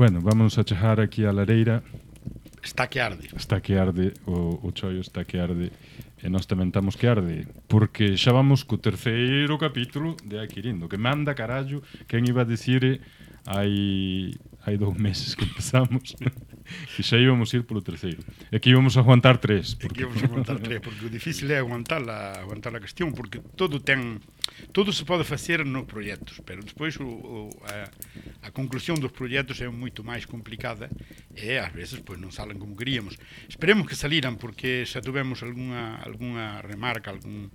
Bueno, vamos a chegar aquí a Lareira. Está que arde. Está que arde, o, o chollo está que arde. E nós tamén estamos que arde, porque xa vamos co terceiro capítulo de Aquirindo, que manda carallo, quen iba a dicir hai hai dous meses que empezamos que xa íbamos ir polo terceiro e que íbamos a aguantar tres porque... e que íbamos a aguantar tres, porque o difícil é aguantar a, aguantar a cuestión, porque todo ten todo se pode facer nos proxectos pero despois o, o, a, a conclusión dos proxectos é moito máis complicada e ás veces pois non salen como queríamos. Esperemos que saliran porque xa tivemos algunha algunha remarca, algún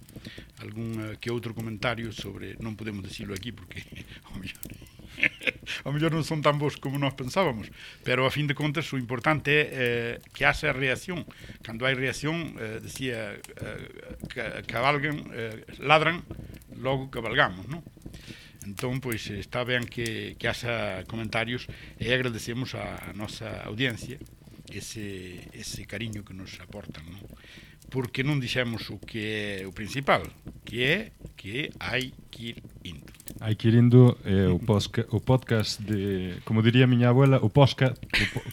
algún eh, que outro comentario sobre, non podemos dicilo aquí porque ao mellor ao mellor non son tan bons como nós pensábamos, pero a fin de contas o importante é eh, que haxa reacción. Cando hai reacción, eh, decía, eh, cabalgan, eh, ladran, logo cabalgamos, non? Entón, pois, está ben que, que haxa comentarios e agradecemos a, a nosa audiencia ese, ese cariño que nos aportan, non? Porque non dixemos o que é o principal, que é que hai que ir indo. Hai que ir indo é eh, o, posca, o podcast de, como diría a miña abuela, o posca,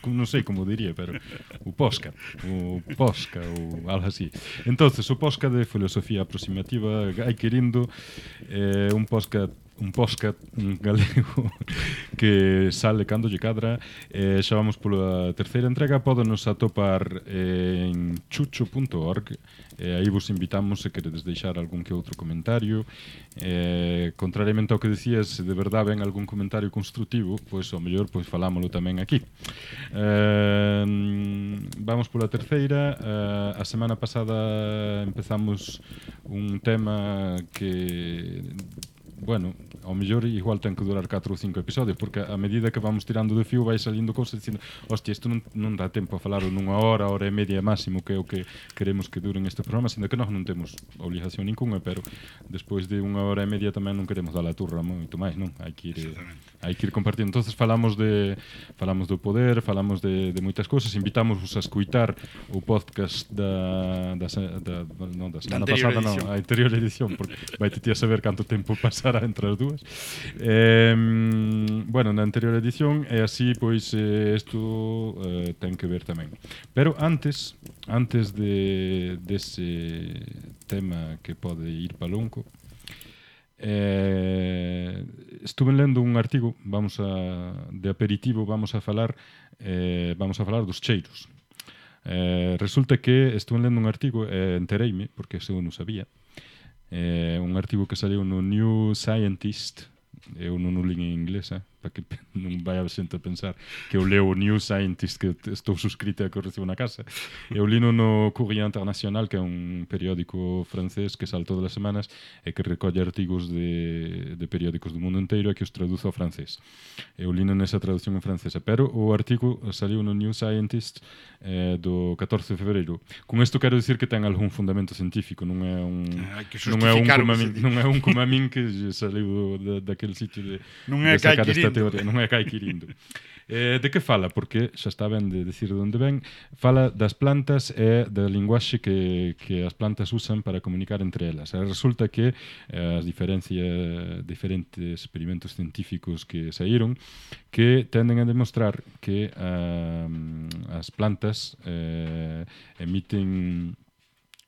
o, non sei como diría, pero o posca, o posca, ou algo así. Entonces, o posca de filosofía aproximativa, hai que ir indo, é eh, un posca un podcast galego que sale cando lle cadra. Eh, xa vamos pola terceira entrega. Podenos atopar eh, en chucho.org eh, aí vos invitamos se queredes deixar algún que outro comentario. Eh, contrariamente ao que decías se de verdade ven algún comentario construtivo pois ao mellor pois falámolo tamén aquí. Eh, vamos pola terceira. Eh, a semana pasada empezamos un tema que bueno, ao mellor igual ten que durar 4 ou 5 episodios, porque a medida que vamos tirando do fio vai salindo cousas dicindo, hostia, isto non, non dá tempo a falar nunha hora, hora e media máximo que é o que queremos que dure este programa, sendo que nós non temos obligación ninguna, pero despois de unha hora e media tamén non queremos dar a turra moito máis, non? Hai que ir... Eh, Exactamente hai que ir compartindo. Entonces falamos de falamos do poder, falamos de, de moitas cousas, invitamos a escuitar o podcast da, da, da, non, da semana da pasada, edición. non, a anterior edición, porque vai te a saber canto tempo pasará entre as dúas. Eh, bueno, na anterior edición e así pois eh, isto eh, eh, ten que ver tamén. Pero antes, antes de dese de tema que pode ir palonco, Eh, estuve lendo un artigo, vamos a de aperitivo, vamos a falar, eh, vamos a falar dos cheiros. Eh, resulta que estuve lendo un artigo, eh, entereime, porque eu non sabía, eh, un artigo que saiu no New Scientist, eu non o lin en inglesa, para que non vai a xente a pensar que eu leo o New Scientist que estou suscrita a que recibo na casa. Eu lino no Courrier Internacional que é un periódico francés que sal todas as semanas e que recolle artigos de, de periódicos do mundo inteiro e que os traduzo ao francés. Eu lino nesa traducción en francesa pero o artigo saliu no New Scientist eh, do 14 de febreiro. Con isto quero dicir que ten algún fundamento científico non é un non é un, como a min, non é un como a min que saliu da, daquele sitio de, non é de sacar que esta teoría, non é Kai Kirindo. Eh, de que fala? Porque xa está ben de decir de onde ven. Fala das plantas e da linguaxe que, que as plantas usan para comunicar entre elas. E resulta que eh, as diferencias diferentes experimentos científicos que saíron que tenden a demostrar que eh, as plantas eh, emiten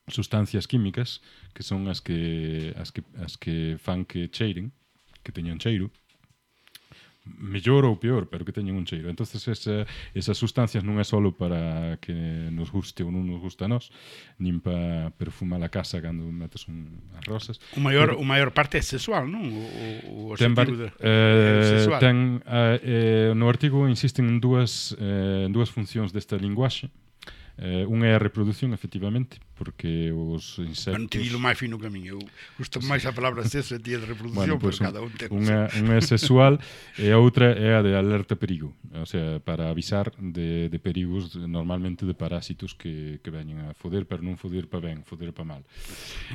sustancias químicas que son as que as que as que fan que cheiren, que teñan cheiro mellor ou peor, pero que teñen un cheiro. Entonces esa, esas sustancias non é só para que nos guste ou non nos gusta a nós, nin para perfumar a casa cando metes un, as rosas. O maior, pero, o maior parte é sexual, non? O, o, o ten, bar, de, eh, sexual. Ten, eh, eh, no artigo insisten en dúas, eh, en dúas funcións desta linguaxe. Eh, unha é a reproducción, efectivamente, porque os insectos... Non te dilo máis fino que a min, Eu gusto máis a palabra sexo e ti de reproducción, bueno, pues, pero cada un ten... Unha, unha é sexual e a outra é a de alerta perigo. O sea, para avisar de, de perigos normalmente de parásitos que, que veñen a foder, pero non foder para ben, foder para mal.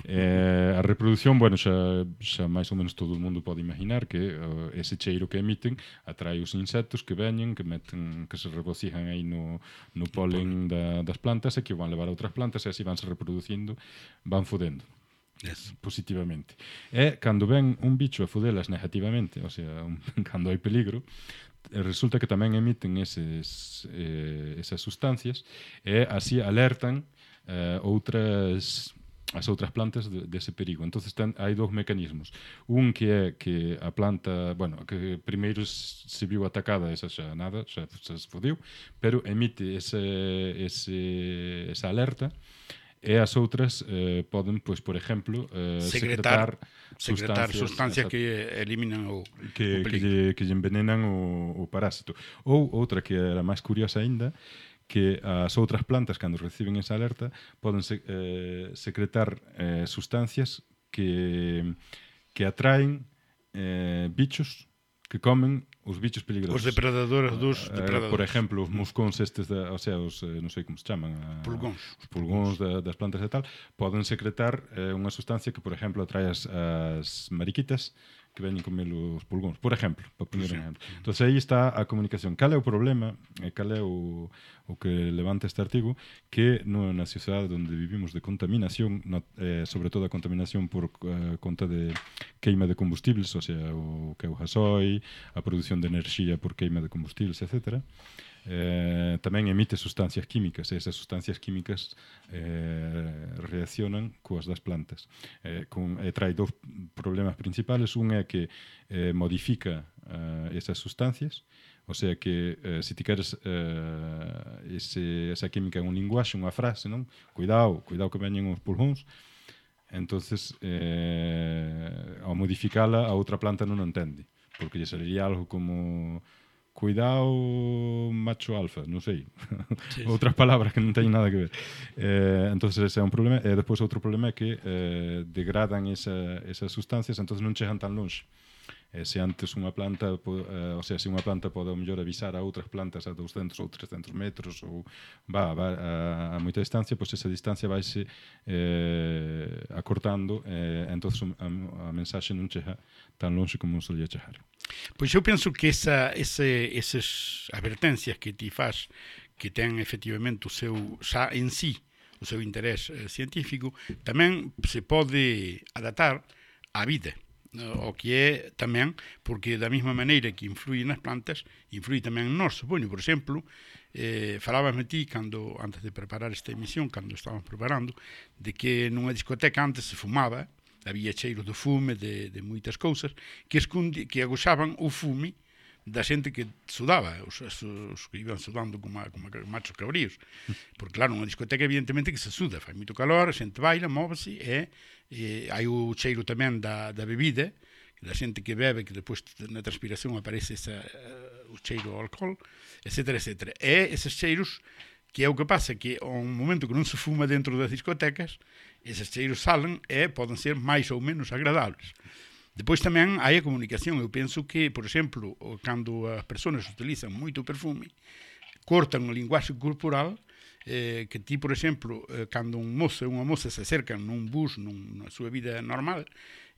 Eh, a reproducción, bueno, xa, xa máis ou menos todo o mundo pode imaginar que uh, ese cheiro que emiten atrae os insectos que veñen, que meten, que se regocijan aí no, no polen da, das plantas e que van levar a outras plantas e así vanse reproducindo, van fudendo. Yes. positivamente. E cando ven un bicho e fudelas negativamente, ou sea, un, cando hai peligro, eh, resulta que tamén emiten eses, eh, esas sustancias e así alertan eh, outras as outras plantas de, dese perigo. Entonces ten, hai dous mecanismos. Un que é que a planta, bueno, que primeiro se viu atacada, esa xa nada, xa, xa se fodiu, pero emite ese, ese, esa alerta e as outras eh, poden, pois, por exemplo, eh, secretar, secretar sustancias, que eliminan o que, o que, lle, que lle envenenan o, o parásito. Ou outra que era máis curiosa aínda que as outras plantas, cando reciben esa alerta, poden se, eh, secretar eh, sustancias que, que atraen eh, bichos que comen os bichos peligrosos. Os depredadores dos eh, depredadores. Por exemplo, os muscóns estes, da, o sea, os, eh, non sei como se chaman. A, pulgóns. Os pulgóns da, das plantas e tal, poden secretar eh, unha sustancia que, por exemplo, atrae as, as mariquitas, que veñen con os pulgóns, por exemplo, para poner sí. un exemplo. Entón, aí está a comunicación. Cal é o problema, e cal é o, o que levanta este artigo, que no, na sociedade onde vivimos de contaminación, no, eh, sobre todo a contaminación por eh, conta de queima de combustibles, o sea, o que é o gasoi, a produción de enerxía por queima de combustibles, etcétera, eh, tamén emite sustancias químicas e esas sustancias químicas eh, reaccionan coas das plantas eh, con, e trae dous problemas principales un é que eh, modifica eh, esas sustancias O sea que eh, se ti queres eh, ese, esa química en un linguaxe, unha frase, non? Cuidado, cuidado que veñen os pulmóns. Entonces, eh, ao modificala, a outra planta non o entende, porque lle saliría algo como cuidado macho alfa, non sei, sí, outras sí. palabras que non teñen nada que ver. Eh, entonces ese é un problema, e eh, despois outro problema é que eh, degradan esa, esas sustancias, entonces non chegan tan longe eh, se antes unha planta, po, eh, o sea, se unha planta pode ao mellor avisar a outras plantas a 200 ou 300 metros ou va, va a, a moita distancia, pois esa distancia vaise eh, acortando e eh, entón a, a mensaxe non chega tan longe como se lle chegar. Pois eu penso que esa, ese, esas advertencias que ti faz que ten efectivamente o seu xa en sí o seu interés eh, científico tamén se pode adaptar á vida. Eh, o que é tamén, porque da mesma maneira que influi nas plantas, influi tamén en nós. Bueno, por exemplo, eh, falábame ti cando, antes de preparar esta emisión, cando estábamos preparando, de que nunha discoteca antes se fumaba, había cheiros do fume, de, de moitas cousas, que, escondi, que agoxaban o fume da xente que sudaba, os, os, os que iban sudando como, como machos cabríos. Porque, claro, unha discoteca, evidentemente, que se suda, fai moito calor, a xente baila, móvese, e, e hai o cheiro tamén da, da bebida, da xente que bebe, que depois na transpiración aparece esa, uh, o cheiro ao alcohol, etc, etc. E eses cheiros, que é o que pasa, que ao momento que non se fuma dentro das discotecas, eses cheiros salen e poden ser máis ou menos agradables Depois tamén hai a comunicación eu penso que, por exemplo, cando as persoas utilizan moito perfume cortan o linguaxe corporal eh, que ti, por exemplo, eh, cando un mozo e unha moza se acercan nun bus, nun, na súa vida normal,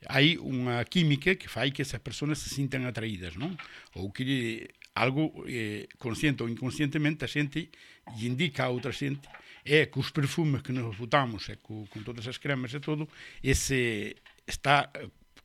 hai unha química que fai que esas persoas se sintan atraídas, non? Ou que algo eh, consciente ou inconscientemente a xente lle indica a outra xente é que os perfumes que nos botamos e co, con todas as cremas e todo, ese está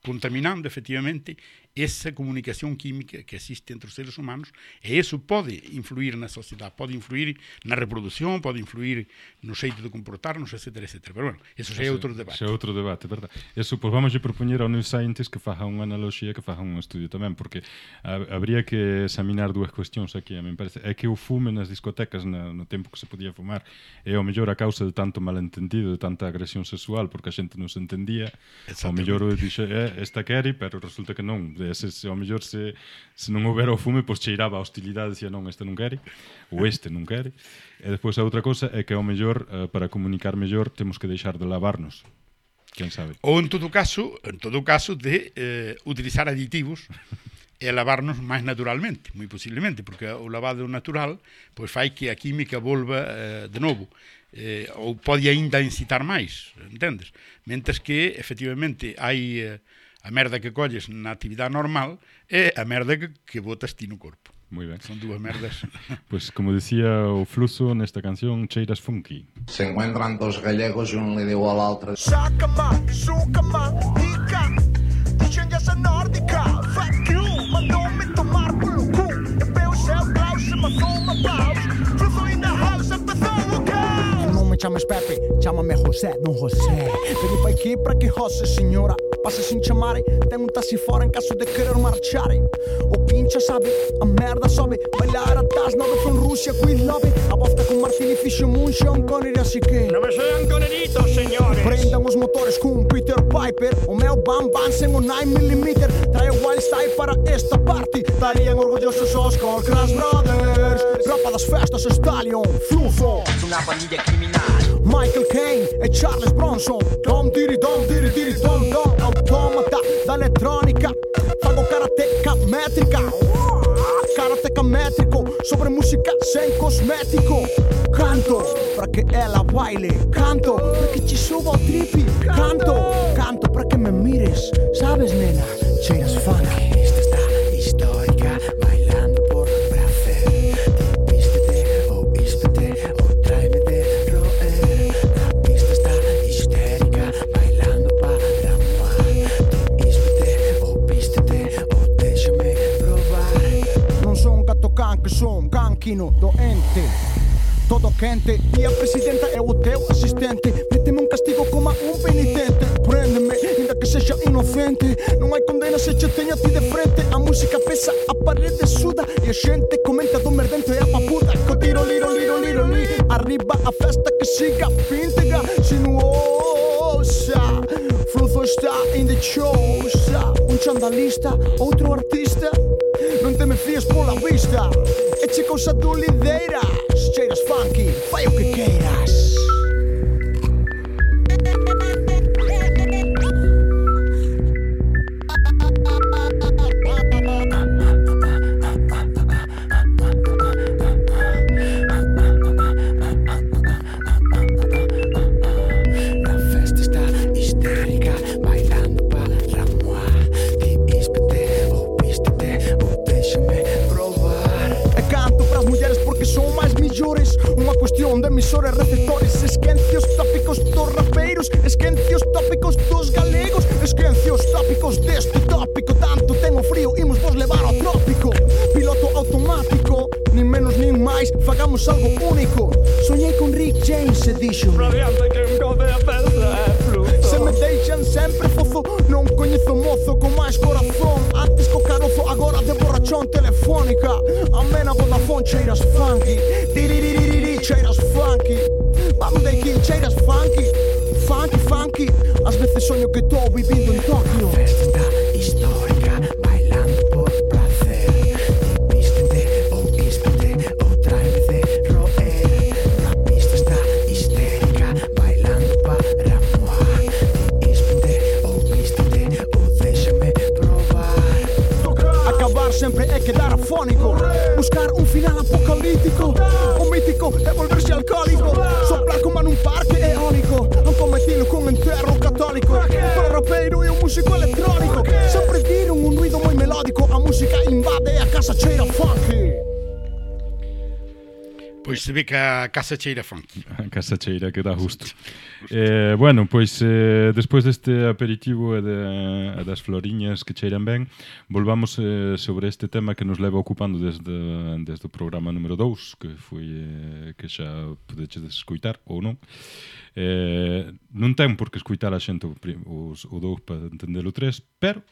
contaminando efectivamente esa comunicación química que existe entre os seres humanos, e isso pode influir na sociedade, pode influir na reproducción, pode influir no xeito de comportarnos, etc, etc. Pero, bueno, eso xa é outro debate. Xa é outro debate, verdad. Eso, pois pues, vamos a propoñer ao New Scientist que faja unha analoxía, que faja un estudio tamén, porque habría que examinar dúas cuestións aquí, a me parece. É que o fume nas discotecas na, no tempo que se podía fumar é ao mellor a causa de tanto malentendido, de tanta agresión sexual, porque a xente non se entendía, ao mellor dixe, eh, esta quere, pero resulta que non, de de se, se ao mellor se, se non houbera o fume, pois cheiraba a hostilidade, dicía non, este non quere, ou este non quere. E despois a outra cosa é que ao mellor eh, para comunicar mellor temos que deixar de lavarnos. Quen sabe? Ou en todo caso, en todo caso de eh, utilizar aditivos e lavarnos máis naturalmente, moi posiblemente, porque o lavado natural pois fai que a química volva eh, de novo eh, ou pode aínda incitar máis, entendes? Mentres que efectivamente hai eh, a merda que colles na actividade normal e a merda que, que botas ti no corpo. Muy ben. Son dúas merdas. Pois pues, como decía o Fluso nesta canción Cheiras Funky. Se encuentran dos gallegos e un le deu al outro. Sácama, súcama, pica. Dixen esa nórdica. Fuck you, mandoume tomar polo cu. Eu beu seu blau, se mazou uma paus. Fluxo in the house, empezou o caos. Non me chames Pepe, chámame José, don José. Vení pa aquí pra que roce, señora. Pase sin chamare, ten un taxi fora en caso de querer marchare O pincha sabe, a merda sobe Bailar atrás, nove con Rusia, qui love A volta con Martini Fiscio Munch e un Connery así que Non me sean coneritos, señores Prendan os motores cun Peter Piper O meu Bam Bam sen o 9mm Trae o Wild Style para esta party. Estarían orgullosos os Crash Brothers. Rapa das festas Stallion, Flufo una pandilla criminal Michael Caine e Charles Bronson. Dom diri dom diri diri dom dom automata da elettronica. fago karateca métrica, karateca métrico, sobre música sem cosmético. Canto para que ela baile, canto para que te suba o trip, canto, canto para que me mires, sabes, nena, cheiras funk. maluquino, doente Todo quente E a presidenta é o teu assistente Mete-me um castigo como um penitente. Prende-me, ainda que seja inocente. Não há condena se che tenho a ti de frente. A música pesa, a parede suda. E a gente comenta do merdento e a papuda. Co tiro, liro, liro, liro, li Arriba a festa que siga píntegra Sinuosa Fluzo está in the chosa Un chandalista, outro artista. Sempre me fíes pola vista E che cousa tú lideiras Cheiras funky, fai o que queiras quencios tópicos deste tópico. Tanto tengo frío, imos vos levar ao trópico. Piloto automático, nin menos nin máis Fagamos algo único. Soñei con Rick James e dixo Radiante que engode a Se me deixan sempre fozo Non coñezo mozo con máis corazón. Antes co carozo, agora de borrachón. Telefónica Amena Vodafone, cheiras funky. Diriririri, cheiras funky. Vamos de aquí, cheiras funky. Funky, funky. Ás veces soño que estou vivindo en Tokio Festa histórica. Afónico Buscar un final apocalíptico O mítico é volverse alcohólico Soplar como nun parque eólico Non cometilo con enterro católico Para rapeiro e un músico electrónico Sempre viron un ruido moi melódico A música invade a casa cheira funky. Pois se ve que a casa cheira funky. A casa cheira que dá justo. Eh, bueno, pois eh, despois deste aperitivo e, de, e das floriñas que cheiran ben, volvamos eh, sobre este tema que nos leva ocupando desde, desde o programa número 2, que foi eh, que xa podeches escoitar ou non. Eh, non ten por que escoitar a xente o, os, o 2 para entender o 3, pero...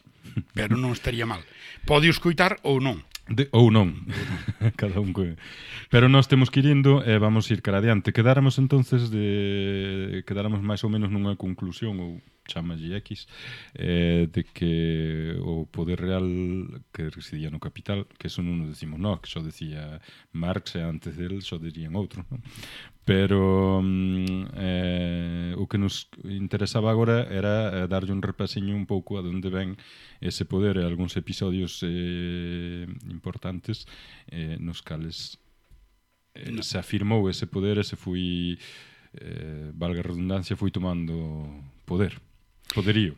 Pero non estaría mal. Pode escoitar ou non. De, ou non, cada un que... Pero nós temos que ir indo e vamos ir cara adiante. Quedáramos entonces de... Quedáramos máis ou menos nunha conclusión ou chamalle X, eh, de que o poder real que residía no capital, que eso non o decimos nós, que xo decía Marx e antes del xo dirían outro. non? Pero mm, eh, o que nos interesaba agora era eh, darlle un repasiño un pouco a donde ven ese poder e algúns episodios eh, importantes eh, nos cales eh, no. se afirmou ese poder e se foi eh, valga redundancia, foi tomando poder. Poderío.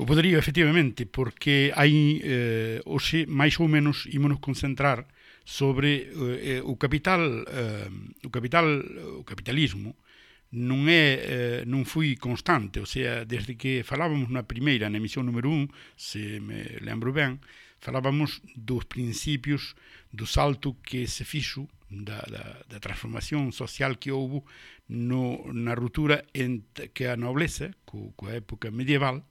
O poderío, efectivamente, porque hai eh, hoxe máis ou menos ímonos concentrar sobre eh, eh, o capital eh, o capital o capitalismo non é eh, non foi constante, o sea, desde que falábamos na primeira, na emisión número 1, se me lembro ben, falábamos dos principios do salto que se fixo da, da, da transformación social que houve no, na ruptura entre que a nobleza, co, coa época medieval,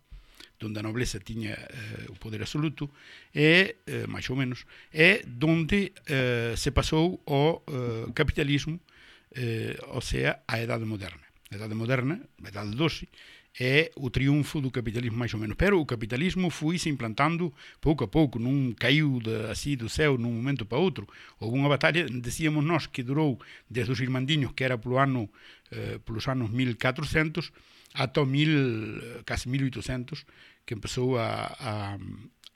donde a nobleza tiña eh, o poder absoluto, é, eh, máis ou menos, é donde eh, se pasou ao eh, capitalismo, eh, ou sea, a Edade moderna. A Edade moderna, a Edade Doce é o triunfo do capitalismo máis ou menos. Pero o capitalismo foi se implantando pouco a pouco, non caiu de, así do céu nun momento para outro. Houve unha batalha, decíamos nós, que durou desde os irmandiños, que era polo ano, eh, polos anos 1400, ata o mil, casi 1800, que empezou a, a,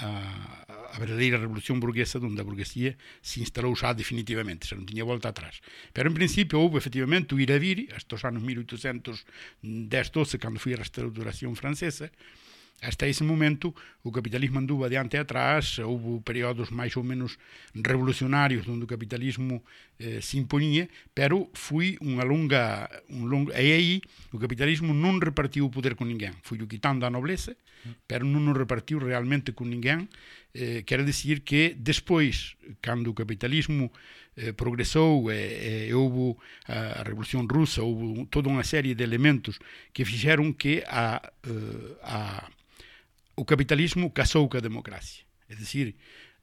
a, a verdadeira revolución burguesa onde a burguesía se instalou xa definitivamente, xa non tiña volta atrás. Pero en principio houve efectivamente o iraviri, hasta os anos 1810-12, cando foi a restauración francesa, hasta ese momento o capitalismo anduvo adiante e atrás, houve períodos máis ou menos revolucionarios onde o capitalismo eh, se imponía, pero foi unha longa, un longo, e aí o capitalismo non repartiu o poder con ninguén, foi o quitando a nobleza, pero non o repartiu realmente con ninguén, eh, quero dicir que despois, cando o capitalismo eh, progresou e, e houve a, a Revolución Rusa, houve toda unha serie de elementos que fixeron que a, eh, a o capitalismo casou ca democracia. É dicir,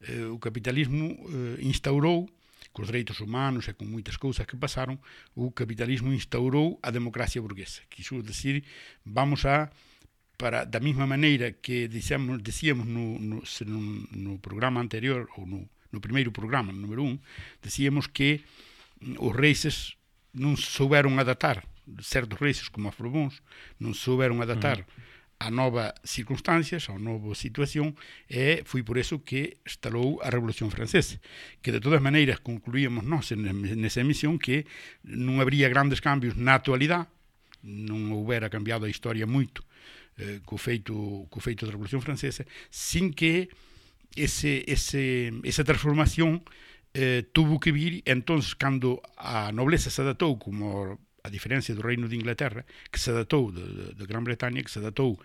eh, o capitalismo eh, instaurou cos dereitos humanos e con moitas cousas que pasaron, o capitalismo instaurou a democracia burguesa. Quiso decir, vamos a para da mesma maneira que dixemos, dicíamos no, no, no programa anterior ou no, no primeiro programa, no número un, dicíamos que os reises non souberon adaptar certos reises como afrobóns non souberon adaptar uh -huh a nova circunstancias, a nova situación, e foi por eso que estalou a Revolución Francesa, que de todas maneiras concluíamos nós nesa emisión que non habría grandes cambios na actualidade, non houbera cambiado a historia moito eh, co, feito, co feito da Revolución Francesa, sin que ese, ese, esa transformación eh, tuvo que vir, entón, cando a nobleza se adaptou como a diferencia do Reino de Inglaterra, que se adaptou Gran Bretaña, que se adaptou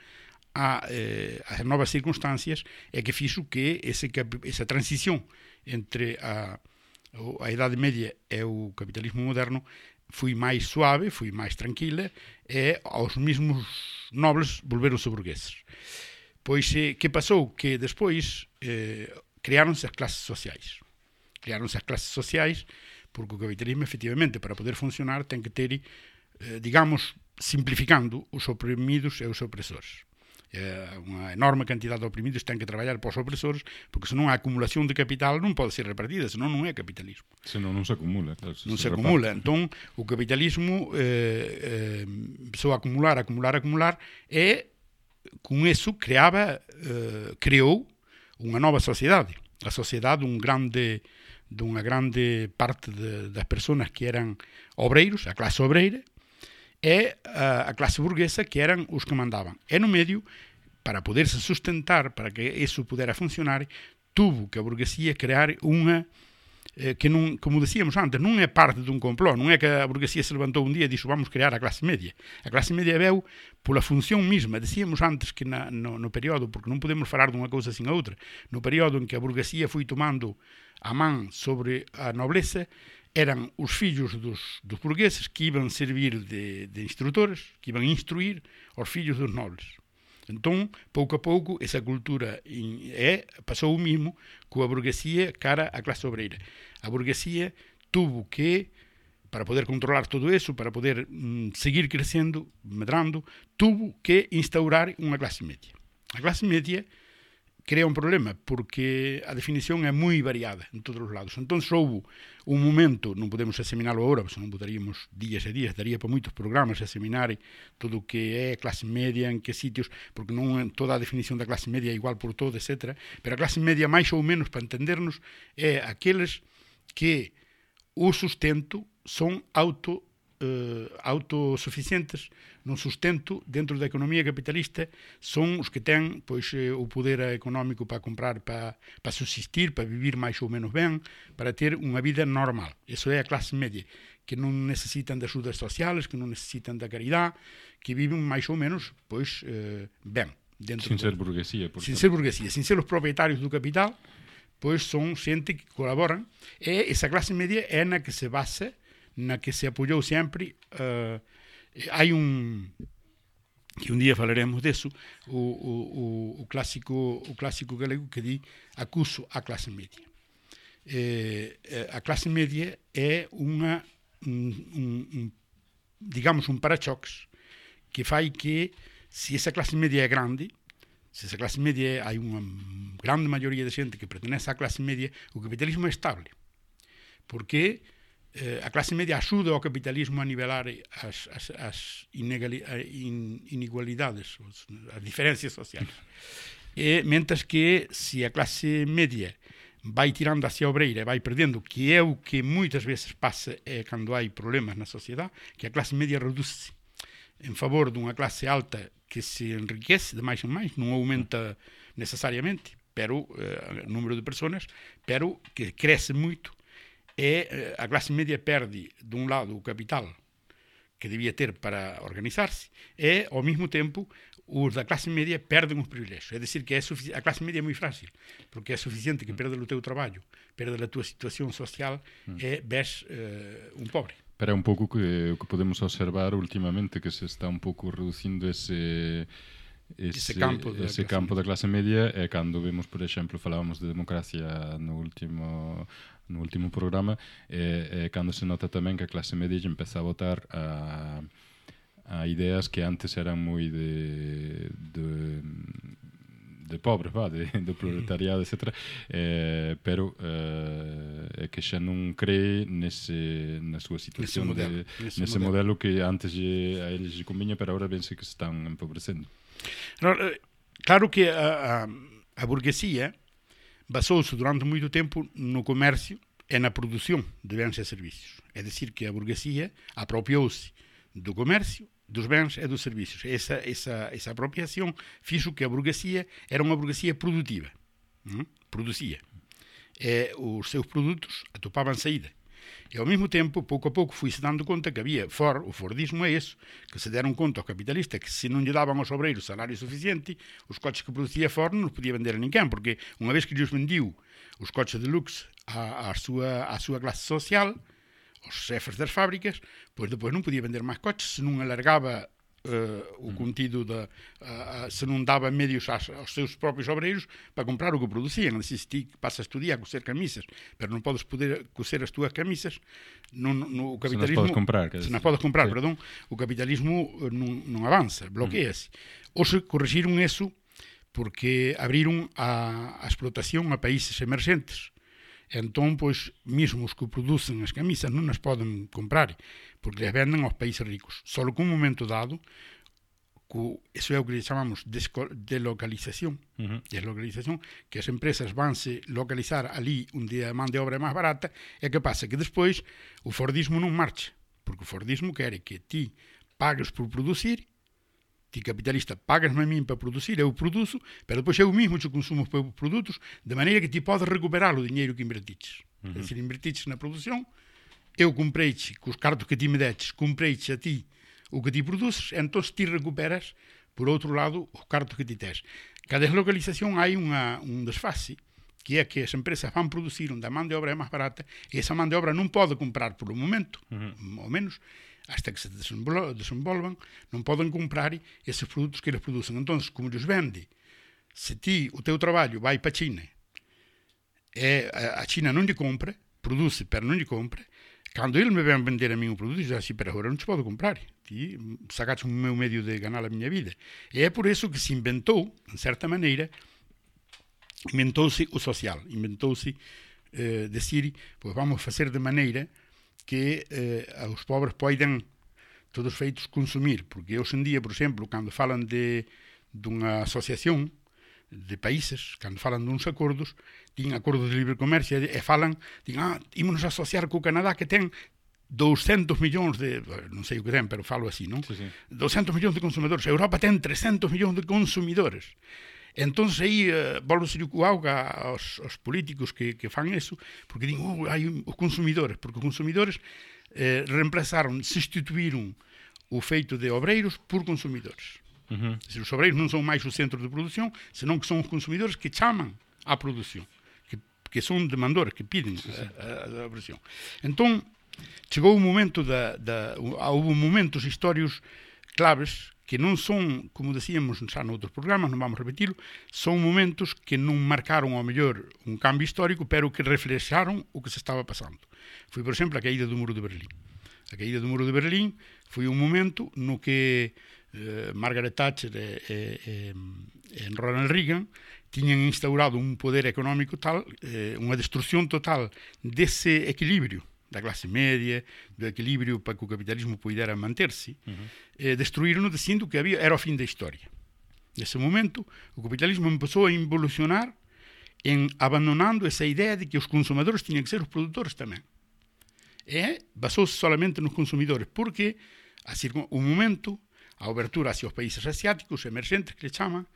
a, eh, as novas circunstancias, é que fixo que ese, esa transición entre a, a Idade Media e o capitalismo moderno foi máis suave, foi máis tranquila, e aos mesmos nobles volveronse burgueses. Pois, eh, que pasou? Que despois eh, creáronse as clases sociais. Creáronse as clases sociais porque o capitalismo efectivamente para poder funcionar ten que ter, eh, digamos, simplificando os oprimidos e os opresores eh, unha enorme cantidade de oprimidos ten que traballar para os opresores, porque senón a acumulación de capital non pode ser repartida, senón non é capitalismo. Senón non se acumula. Claro, se non se, se acumula. Entón, o capitalismo eh, eh, empezou a acumular, acumular, acumular, e con eso creaba, eh, creou unha nova sociedade. A sociedade un grande dunha grande parte de, das persoas que eran obreiros, a clase obreira, e a, a clase burguesa que eran os que mandaban. E no medio, para poderse sustentar, para que eso pudera funcionar, tuvo que a burguesía crear unha que non, como decíamos antes, non é parte dun complot, non é que a burguesía se levantou un día e dixo vamos crear a clase media. A clase media veu pola función misma. Decíamos antes que na, no, no período, porque non podemos falar dunha cousa sin a outra, no período en que a burguesía foi tomando a man sobre a nobleza eran os fillos dos, dos burgueses que iban servir de, de instrutores, que iban instruir os fillos dos nobles. Então, pouco a pouco, essa cultura é, passou o mesmo com a burguesia cara à classe obreira. A burguesia teve que, para poder controlar tudo isso, para poder mm, seguir crescendo, medrando, teve que instaurar uma classe média. A classe média crea un problema porque a definición é moi variada en todos os lados. Entón, houve un momento, non podemos examinalo agora, non botaríamos días e días, daría para moitos programas examinar todo o que é clase media, en que sitios, porque non toda a definición da clase media é igual por todo, etc. Pero a clase media, máis ou menos, para entendernos, é aqueles que o sustento son auto eh, autosuficientes no sustento dentro da economía capitalista son os que ten pois eh, o poder económico para comprar, para, para subsistir, para vivir máis ou menos ben, para ter unha vida normal. Eso é a clase media, que non necesitan de axudas sociales, que non necesitan da caridade, que viven máis ou menos pois eh, ben dentro Sin do- ser burguesía, por sin tanto. ser burguesía, sin ser os propietarios do capital, pois son xente que colaboran e esa clase media é na que se basa, na que se apoiou sempre uh, hai un que un día falaremos deso, o, o, o, o clásico o clásico galego que di acuso a clase media. Eh, eh, a clase media é unha un, un, un digamos un parachoques que fai que se esa clase media é grande, se esa clase media é, hai unha grande maioría de xente que pertenece á clase media, o capitalismo é estable. porque eh, a clase media axuda ao capitalismo a nivelar as, as, as inigualidades, as diferencias sociais. E, mentres que se a clase media vai tirando hacia obreira e vai perdendo, que é o que moitas veces pasa é cando hai problemas na sociedade, que a clase media reduce en favor dunha clase alta que se enriquece de máis en máis, non aumenta necesariamente, pero eh, número de personas, pero que crece moito e eh, a clase media perde dun lado o capital que debía ter para organizarse e, ao mesmo tempo, os da clase media perden os privilegios. É decir, que é a clase media é moi frágil, porque é suficiente que mm. perda o teu traballo, perda a tua situación social mm. e ves eh, un pobre. Pero é un pouco que, o que podemos observar últimamente, que se está un pouco reducindo ese ese, ese campo, da, ese clase campo da clase media é cando vemos, por exemplo, falábamos de democracia no último no último programa, e, e cando se nota tamén que a clase media lle empeza a votar a, a ideas que antes eran moi de, de de pobres, va, de, do proletariado, etc. Eh, pero eh, é que xa non cree nese, na súa situación, nese modelo, de, nese, nese modelo. modelo que antes lle, a eles lle convinha, pero agora vense que se están empobrecendo. No, eh, claro que a, a, a burguesía basou-se durante muito tempo no comércio e na produção de bens e serviços. É dizer, que a burguesia apropriou-se do comércio, dos bens e dos serviços. Essa, essa, essa apropriação fez que a burguesia era uma burguesia produtiva. Hum? Produzia. E os seus produtos atopavam saída. E ao mesmo tempo, pouco a pouco, fui-se dando conta que había for, o Fordismo é eso, que se deron conta aos capitalistas que se non lle daban aos obreiros salario suficiente, os coches que producía Ford non os podía vender a ninguén, porque unha vez que lles vendiu os coches de luxe á, á, súa, á súa social, os xefes das fábricas, pois depois non podía vender máis coches se non alargaba uh, o contido da. Uh, se não dava meios aos, aos, seus próprios obreiros para comprar o que produziam. Se passas o dia a coser camisas, mas não podes poder coser as tuas camisas, no, no, no o capitalismo. Eh, se não podes comprar, se não podes comprar, perdão, o capitalismo não, não avança, bloqueia-se. ou se corrigiram isso porque abriram a, a explotação a países emergentes. Entón, pois, mesmo os que producen as camisas non as poden comprar, porque les venden aos países ricos. Solo que un momento dado, co, eso é o que chamamos desco, delocalización, Uh -huh. deslocalización, que as empresas vanse localizar ali onde a man de obra é máis barata, e que pasa? Que despois o Fordismo non marcha, porque o Fordismo quere que ti pagues por producir, ti capitalista pagas-me a min para producir, eu produzo, pero depois eu mesmo te consumo os teus produtos, de maneira que ti podes recuperar o dinheiro que invertiches. Uh -huh. É dicir, invertiches na produción, eu comprei-te, cos cartos que ti me detes, comprei-te a ti o que ti produces, entón ti recuperas, por outro lado, os cartos que ti tes. Cada deslocalización hai unha, un desfase, que é que as empresas van producir onde a man de obra é máis barata e esa man de obra non pode comprar polo momento, uh -huh. ao menos, hasta que se desenvol desenvolvan, non poden comprar eses produtos que eles producen. Entón, como eles vende, se ti, o teu traballo vai para a China e a, China non lle compra, produce, pero non lle compra, cando ele me ven vender a mí un produto, diz así, pero agora non te podo comprar. Ti sacaste o meu medio de ganar a miña vida. E é por eso que se inventou, en certa maneira, inventouse o social, inventouse eh, decir, pois vamos facer de maneira que eh, os pobres poidan todos feitos consumir, porque hoxe en día, por exemplo, cando falan de dunha asociación de países, cando falan duns acordos, din acordos de libre comercio e falan, din, ah, ímonos asociar co Canadá que ten 200 millóns de, non sei o que ten, pero falo así, non? Sí, sí. 200 millóns de consumidores. A Europa ten 300 millóns de consumidores. Entón aí uh, volve ser o auga aos, aos políticos que, que fan eso, porque din, oh, hai un- os consumidores, porque os consumidores eh, reemplazaron, sustituíron o feito de obreiros por consumidores. Se os obreiros non son máis o centro de produción, senón que son os consumidores que chaman á produción, que, que son demandores, que piden a, a, a produción. Entón, chegou un momento da, da houve momentos históricos claves que non son, como decíamos xa noutros programas, non vamos repetilo, son momentos que non marcaron ao mellor un cambio histórico, pero que reflexaron o que se estaba pasando. Foi, por exemplo, a caída do muro de Berlín. A caída do muro de Berlín foi un momento no que eh, Margaret Thatcher e, e, e, e Ronald Reagan tiñan instaurado un poder económico tal, eh, unha destrucción total dese equilibrio da clase media, do equilibrio para que o capitalismo pudera manterse, uh -huh. eh, destruírono dicindo que había era o fin da historia. Nese momento, o capitalismo empezou a involucionar en abandonando esa idea de que os consumidores tiñan que ser os produtores tamén. E basouse solamente nos consumidores, porque o momento, a obertura hacia os países asiáticos emerxentes que le chaman,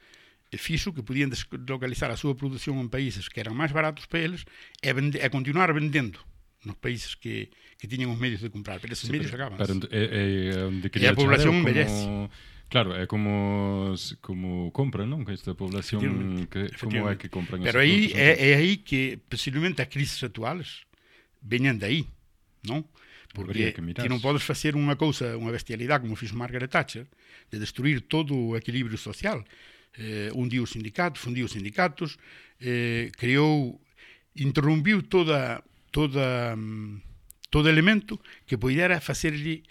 e fixo que podían deslocalizar a súa produción en países que eran máis baratos para eles e, vende, e continuar vendendo nos países que, que tiñen os medios de comprar, pero esos sí, medios acaban. Pero, pero, é, eh, eh, é onde e a población envellece. Como... Claro, é como como compra, non? Que esta población que como é que compran Pero aí é, é aí que posiblemente as crises actuales veñan de aí, non? Porque que, que non podes facer unha cousa, unha bestialidade como fixo Margaret Thatcher, de destruir todo o equilibrio social. Eh, un día os sindicatos, fundiu os sindicatos, eh, creou, interrompiu toda toda mm, todo elemento que poidera facerlle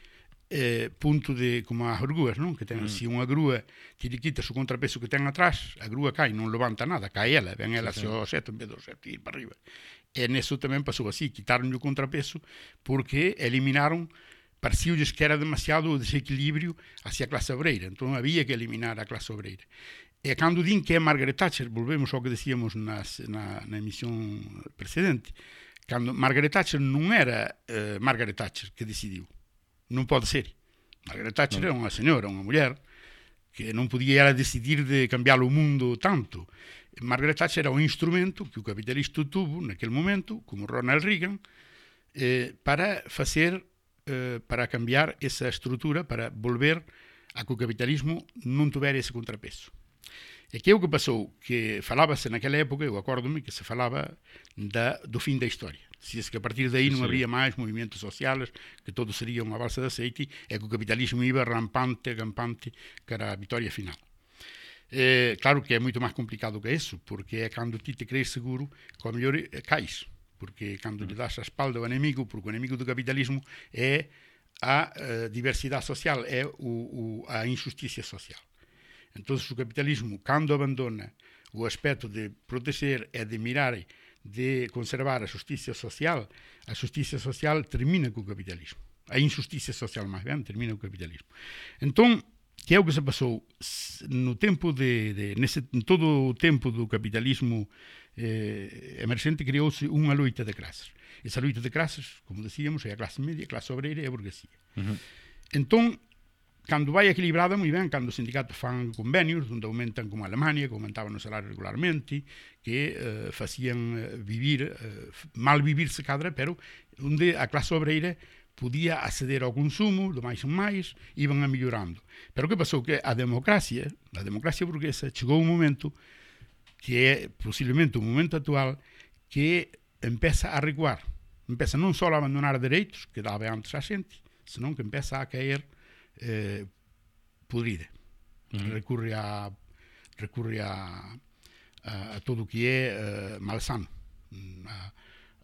eh, punto de como as grúas, non? Que ten mm. así unha grúa que lle quitas o contrapeso que ten atrás, a grúa cai, non levanta nada, cae ela, ven ela sí, sí. o seto en vez do seto ir para arriba. E neso tamén pasou así, quitaron o contrapeso porque eliminaron parecíolles que era demasiado o desequilibrio hacia a clase obreira, entón había que eliminar a clase obreira. E cando din que é Margaret Thatcher, volvemos ao que decíamos nas, na, na emisión precedente, cando Margaret Thatcher non era eh, Margaret Thatcher que decidiu, non pode ser. Margaret Thatcher era unha señora, unha muller, que non podía decidir de cambiar o mundo tanto. Margaret Thatcher era un instrumento que o capitalista tuvo naquele momento, como Ronald Reagan, eh, para facer, eh, para cambiar esa estrutura, para volver a que o capitalismo non tuvera ese contrapeso. E que é o que pasou? Que falábase naquela época, eu acórdome que se falaba da, do fin da historia. Si es que a partir de aí non Sí. habría máis movimentos sociales, que todo sería unha balsa de aceite, e que o capitalismo iba rampante, rampante, cara a vitória final. Eh, claro que é moito máis complicado que eso, porque é cando ti te crees seguro que ao mellor eh, caes, porque cando lle das a espalda ao enemigo, porque o enemigo do capitalismo é a eh, diversidade social, é o, o, a injusticia social. Entón, o capitalismo, cando abandona o aspecto de proteger e de mirar de conservar a justicia social, a justicia social termina co capitalismo. A injusticia social, máis ben, termina co capitalismo. Entón, que é o que se pasou S- no tempo de, de todo o tempo do capitalismo eh, emerxente creouse unha loita de clases. Esa loita de clases, como decíamos, é a clase media, a clase obreira e a burguesía. Entón, cando vai equilibrada moi ben, cando os sindicatos fan convenios onde aumentan como Alemania, que aumentaban o salario regularmente, que eh, facían eh, vivir, eh, mal vivirse cadra, pero onde a clase obreira podía acceder ao consumo, do máis en máis, iban a mellorando. Pero que pasou? Que a democracia, a democracia burguesa, chegou un momento que é posiblemente o momento actual que empeza a recuar. Empeza non só a abandonar dereitos que daba antes a xente, senón que empeza a caer eh, pudride. Uh -huh. Recurre a recurre a, a, a todo o que é eh, uh, malsano, mm, a,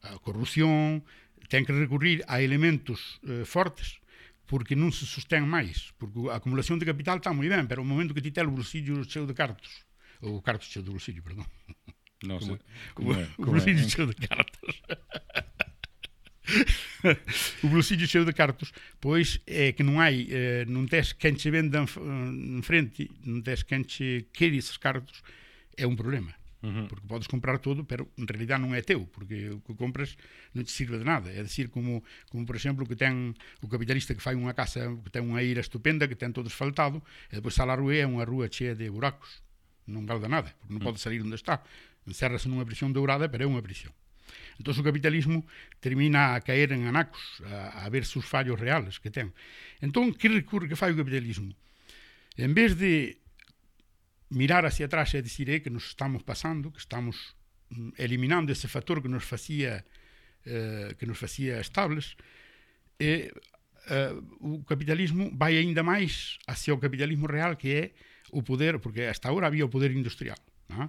a corrupción, ten que recurrir a elementos uh, fortes porque non se sostén máis, porque a acumulación de capital está moi ben, pero o momento que ti tel o bolsillo cheo de cartos, ou cartos cheo de bolsillo, perdón. Non como, como, como, como, como é, bolsillo cheo de cartos. o bolsillo cheo de cartos pois é que non hai eh, non tes quen che venda en frente non tes quen che quere esos cartos é un problema Uhum. porque podes comprar todo, pero en realidad non é teu, porque o que compras non te sirve de nada. É dicir, como, como por exemplo, que ten o capitalista que fai unha casa, que ten unha ira estupenda, que ten todo asfaltado, e depois sala a rúa é unha rúa chea de buracos. Non galda nada, porque non pode salir onde está. Encerrase nunha prisión dourada, pero é unha prisión. Entón o capitalismo termina a caer en anacos, a, a ver sus fallos reales que ten. Entón, que recurre que fai o capitalismo? En vez de mirar hacia atrás e dicir eh, que nos estamos pasando, que estamos mm, eliminando ese factor que nos facía eh, que nos facía estables, e eh, o capitalismo vai aínda máis hacia o capitalismo real que é o poder, porque hasta agora había o poder industrial, non?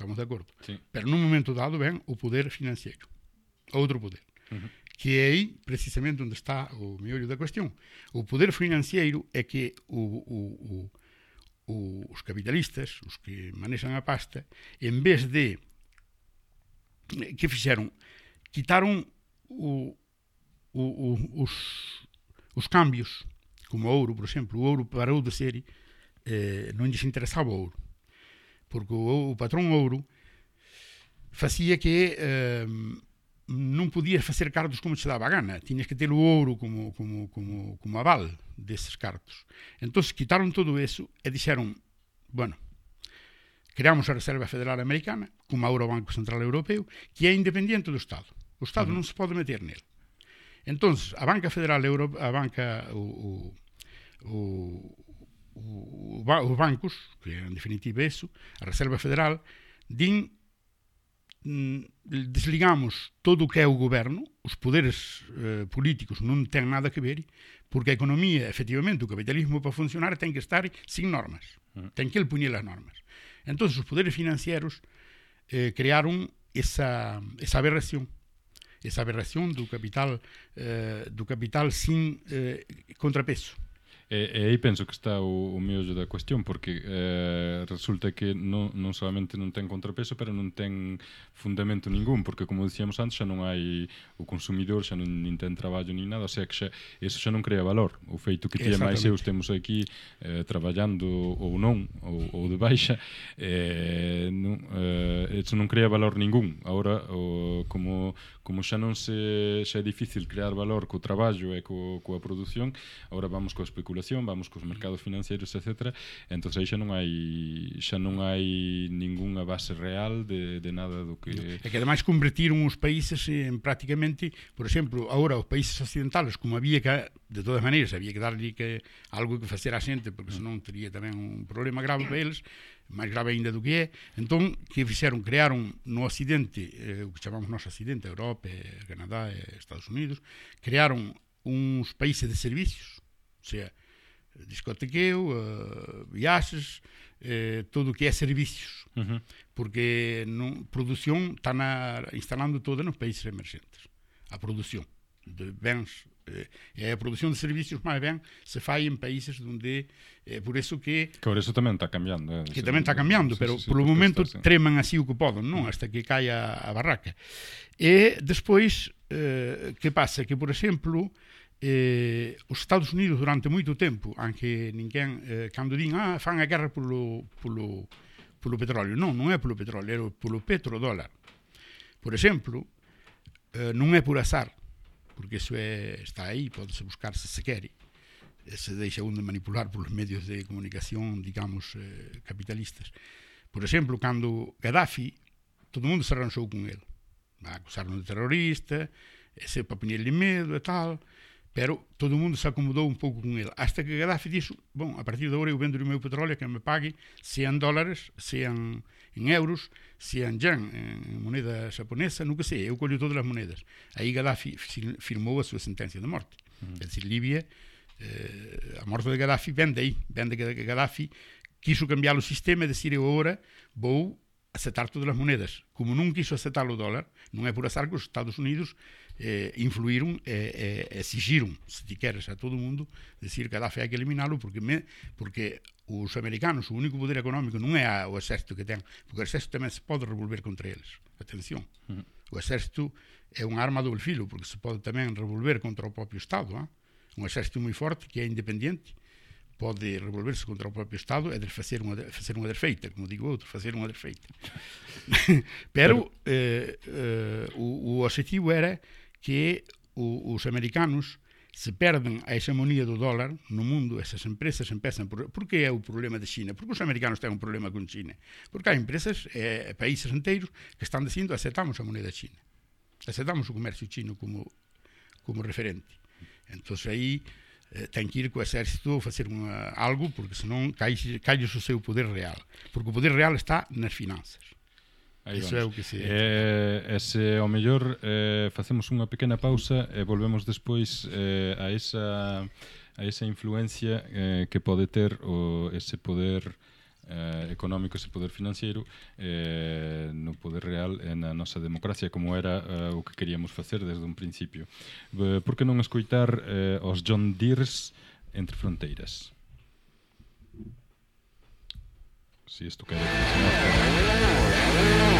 Estamos de acordo, Sí. pero nun momento dado ven o poder financiero, outro poder, que é aí precisamente onde está o meollo da cuestión. O poder financiero é que o, o, o, os capitalistas, os que manexan a pasta, en vez de que o, o, os, os cambios, como o ouro, por exemplo, o ouro parou de ser eh, non lles interesaba o ouro porque o, o patrón ouro facía que eh, non podías facer cartos como te daba a gana. Tiñas que ter o ouro como, como, como, como aval deses cartos. Entón quitaron todo eso e dixeron bueno, creamos a Reserva Federal Americana como agora o Banco Central Europeo que é independente do Estado. O Estado non se pode meter nele entón a Banca Federal Euro, a banca o, o, os bancos, que en definitiva é eso, a Reserva Federal, din mm, desligamos todo o que é o goberno, os poderes eh, políticos non ten nada que ver, porque a economía, efectivamente, o capitalismo para funcionar ten que estar sin normas, ten que el puñer as normas. Entón, os poderes financieros eh, crearon esa, esa aberración esa aberración do capital eh, do capital sin eh, contrapeso E, e aí penso que está o, o miollo da cuestión porque eh, resulta que non, non solamente non ten contrapeso pero non ten fundamento ningún porque como dicíamos antes xa non hai o consumidor xa non nin ten traballo nin nada o sea que xa, eso xa non crea valor. O feito que ti máis eu estemos aquí eh, traballando ou non ou, ou de baixa eh, non, eh, eso non crea valor ningún. Ahora o, como como xa non se xa é difícil crear valor co traballo e co, coa produción, agora vamos coa especulación, vamos cos mercados financeiros, etc. Entón aí xa non hai xa non hai ningunha base real de, de nada do que... É que ademais convertiron os países en prácticamente, por exemplo, agora os países occidentales, como había que, de todas maneiras, había que darlle que algo que facer a xente, porque senón tería tamén un problema grave para eles, mais grave ainda do que é. Então, que fizeram? Criaram no Ocidente, eh, o que chamamos nosso Ocidente, Europa, eh, Canadá, eh, Estados Unidos, criaram uns países de serviços, ou seja, discotequeio, uh, eh, viagens, uh, tudo o que é serviços, uhum. porque a produção está instalando toda nos países emergentes, a produção de bens Eh, eh, e a produción de servicios máis ben se fai en países onde eh, por eso que que por eso tamén está cambiando, eh, que tamén está cambiando, sí, pero sí, sí, polo momento está, sí. treman así o que poden, non, hasta que caia a barraca. E despois eh, que pasa que por exemplo eh, os Estados Unidos durante moito tempo, aunque ninguén eh, cando din ah, fan a guerra polo polo polo petróleo. Non, non é polo petróleo, é polo petrodólar. Por exemplo, eh, non é por azar porque eso é, está aí, podese buscar se se quere eh, se deixa un de manipular polos medios de comunicación, digamos, eh, capitalistas. Por exemplo, cando Gaddafi, todo mundo se arranxou con ele. Acusaron de terrorista, e se para poñerle medo e tal. Pero todo mundo se acomodou un pouco con ele. Hasta que Gaddafi dixo, bon, a partir de agora eu vendo o meu petróleo que me pague sean dólares, sean en euros, sean yen, en moneda xaponesa, non que sei, eu collo todas as monedas. Aí Gaddafi fi- firmou a súa sentencia de morte. Uh -huh. É dicir, Libia, eh, a morte de Gaddafi ven de aí, ven de Gaddafi quiso cambiar o sistema e decir eu agora vou aceptar todas as monedas. Como non quiso aceptar o dólar, non é por azar que os Estados Unidos eh, influíron e eh, exigiron, se ti queres, a todo mundo, decir que Gaddafi hai que eliminalo porque, me, porque os americanos, o único poder económico non é a, o exército que ten, porque o exército tamén se pode revolver contra eles. Atención. Uh -huh. O exército é un arma do filo, porque se pode tamén revolver contra o propio Estado. Eh? Un exército moi forte, que é independente, pode revolverse contra o propio Estado é de facer unha, de- facer unha desfeita, como digo outro, facer unha desfeita. Pero eh, eh, o, o objetivo era que o, os americanos se perden a hegemonía do dólar no mundo, esas empresas empezan por... Por que é o problema de China? Porque os americanos ten un problema con China. Porque hai empresas, eh, países inteiros que están dicindo aceptamos a moneda china. Aceptamos o comercio chino como, como referente. Entón aí eh, ten que ir co exército a facer unha, algo porque senón cae, cae o seu poder real. Porque o poder real está nas finanzas. Aí Iso é o que sí. Eh, e se ao mellor eh, facemos unha pequena pausa e volvemos despois eh, a esa a esa influencia eh, que pode ter o ese poder eh, económico, ese poder financeiro eh, no poder real e na nosa democracia como era eh, o que queríamos facer desde un principio. Eh, por que non escoitar eh, os John Deers entre fronteiras? Si isto quere funcionar.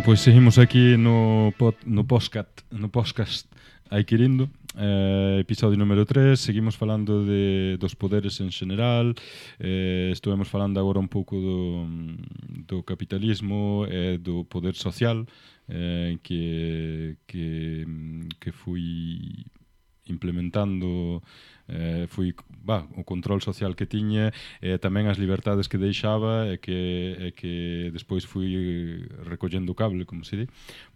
Bueno, pois seguimos aquí no, pod, no podcast, no podcast Aikirindo, eh, episodio número 3, seguimos falando de, dos poderes en general, eh, estuvemos falando agora un pouco do, do capitalismo e eh, do poder social, eh, que, que, que foi implementando, eh, foi bah, o control social que tiña e tamén as libertades que deixaba e que, e que despois fui recollendo o cable, como se di,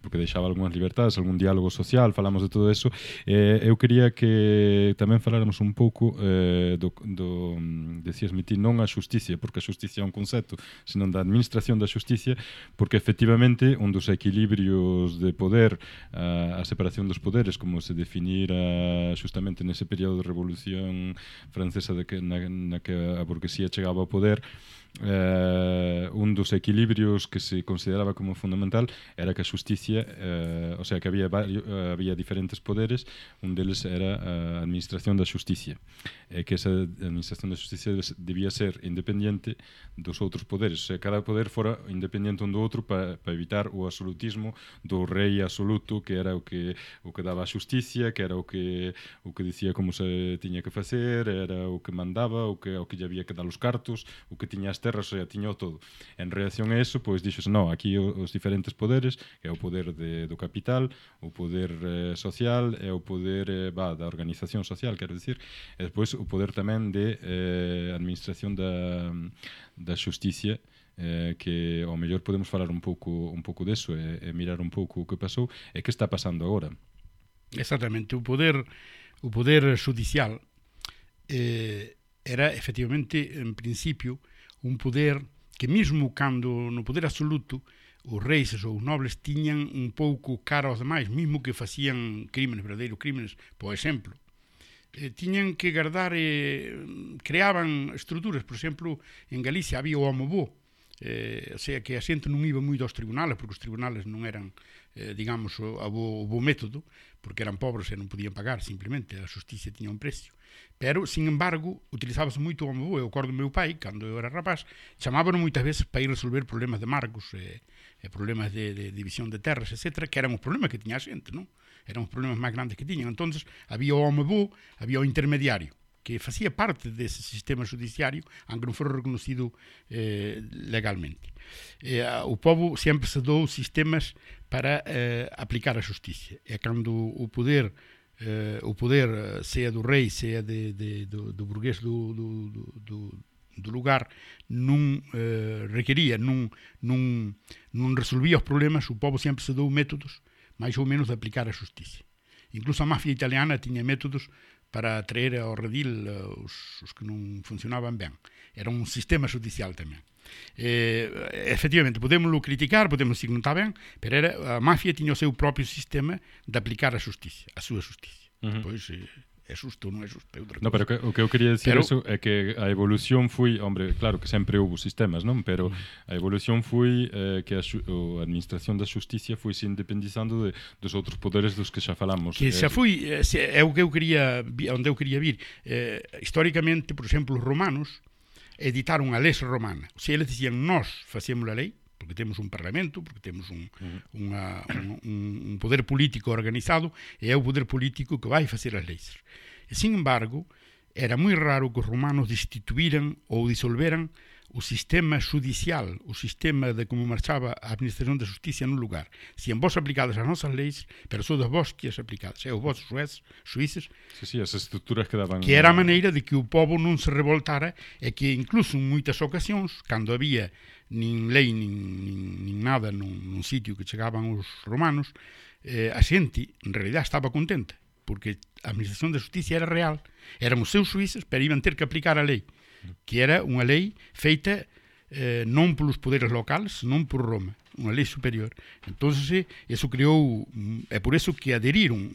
porque deixaba algunhas libertades, algún diálogo social, falamos de todo eso. E, eu quería que tamén faláramos un pouco eh, do, do decías mi ti, non a xusticia, porque a xusticia é un concepto, senón da administración da xusticia, porque efectivamente un dos equilibrios de poder, a, a separación dos poderes, como se definira eh, justamente nese período de revolución francesa de que, na, na que a burguesía chegaba ao poder eh, un dos equilibrios que se consideraba como fundamental era que a justicia, eh, o sea, que había vario, eh, había diferentes poderes, un deles era a administración da justicia, e eh, que esa administración da justicia debía ser independente dos outros poderes, o sea, cada poder fora independente un do outro para pa evitar o absolutismo do rei absoluto, que era o que o que daba a justicia, que era o que o que dicía como se tiña que facer, era o que mandaba, o que o que lle había que dar os cartos, o que tiña as terras e tiño todo. En reacción a eso, pois dixos, no, aquí os diferentes poderes, é o poder de, do capital, o poder eh, social, é o poder eh, va, da organización social, quero dicir, e despois o poder tamén de eh, administración da, da justicia, eh, que ao mellor podemos falar un pouco un pouco deso e, e mirar un pouco o que pasou e que está pasando agora. Exactamente, o poder o poder judicial eh, era efectivamente en principio un poder que mesmo cando no poder absoluto os reis e os nobles tiñan un pouco cara aos demais, mesmo que facían crímenes, verdadeiros crímenes, por exemplo. Eh, tiñan que guardar, eh, creaban estruturas, por exemplo, en Galicia había o homobó, eh, o sea que a xente non iba moito aos tribunales porque os tribunales non eran eh, digamos o, o, bo, o bo método porque eran pobres e non podían pagar simplemente a justicia tiña un precio Pero, sin embargo, utilizábase moito o meu, eu acordo do meu pai, cando eu era rapaz, chamábano moitas veces para ir resolver problemas de marcos, e, e problemas de, de división de terras, etc., que eran os problemas que tiña a xente, non? Eran os problemas máis grandes que tiñan. entonces había o home bo, había o intermediario, que facía parte dese sistema judiciario, aunque non fora reconocido eh, legalmente. Eh, o povo sempre se dou sistemas para eh, aplicar a justicia. E cando o poder eh, o poder, eh, sea do rei, sea de, de, do, do burgués do, do, do, lugar, non eh, requería, non, non, non resolvía os problemas, o povo sempre se dou métodos máis ou menos de aplicar a justicia. Incluso a mafia italiana tiña métodos para traer ao redil eh, os, os que non funcionaban ben. Era un sistema judicial tamén. Eh, efectivamente, podémoslo criticar, podemos decir que non está ben, pero era, a mafia tiña o seu propio sistema de aplicar a justicia, a súa justicia. Uh -huh. Pois, eh, é susto, non é susto, é outra cosa. No, pero que, o que eu quería decir pero... eso é que a evolución foi, hombre, claro que sempre houve sistemas, non? Pero a evolución foi eh, que a, a administración da justicia foi se independizando de, dos outros poderes dos que xa falamos. Que xa eh, foi, eh, é, é o que eu quería, onde eu quería vir. Eh, históricamente, por exemplo, os romanos, editaron a leis romana. O sea, eles dicían, nós facemos a lei, porque temos un parlamento, porque temos un, -huh. unha, un, un poder político organizado, e é o poder político que vai facer as leis. E, sin embargo, era moi raro que os romanos destituíran ou disolveran o sistema judicial, o sistema de como marchaba a Administración da Justicia nun lugar. Si en vos aplicadas as nosas leis, pero sou das vos que as e é o vos juez, suíces. Sí, sí, as estruturas que daban... Que era a maneira de que o povo non se revoltara e que incluso en moitas ocasións, cando había nin lei, nin, nin, nin nada nun, nun sitio que chegaban os romanos, eh, a xente, en realidad, estaba contenta, porque a Administración da Justicia era real, eran os seus suíces, pero iban ter que aplicar a lei. Que era unha lei feita eh, non polos poderes locales, non por Roma, unha lei superior. Entón, eso creou, é por eso que aderiron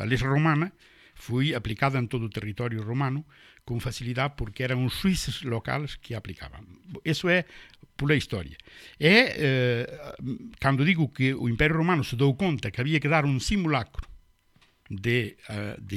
a lei romana foi aplicada en todo o territorio romano con facilidade porque eran os suíces locales que aplicaban. Eso é pola historia. E, eh, digo que o Imperio Romano se dou conta que había que dar un simulacro de, uh, de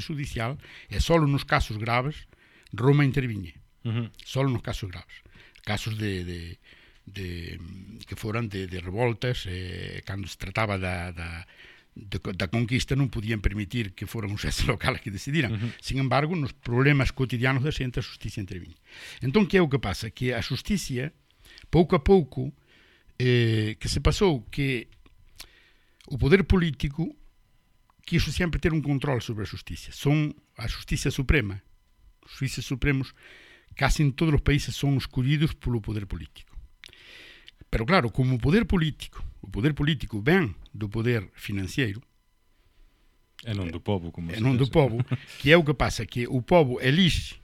judicial, é só nos casos graves Roma interviñe. Uh -huh. Solo nos casos graves. Casos de, de, de que foran de, de revoltas, eh, cando se trataba da, da, de, da conquista non podían permitir que foran os xeces locales que decidiran. Uh -huh. Sin embargo, nos problemas cotidianos da xente a justicia interviñe. Entón, que é o que pasa? Que a justicia, pouco a pouco, eh, que se pasou que o poder político quiso sempre ter un control sobre a justicia. Son a justicia suprema Os juízes supremos casi en todos os países son escollidos polo poder político. Pero claro, como o poder político, o poder político ven do poder financiero, E non do povo, como se non do povo, que é o que pasa, que o povo elixe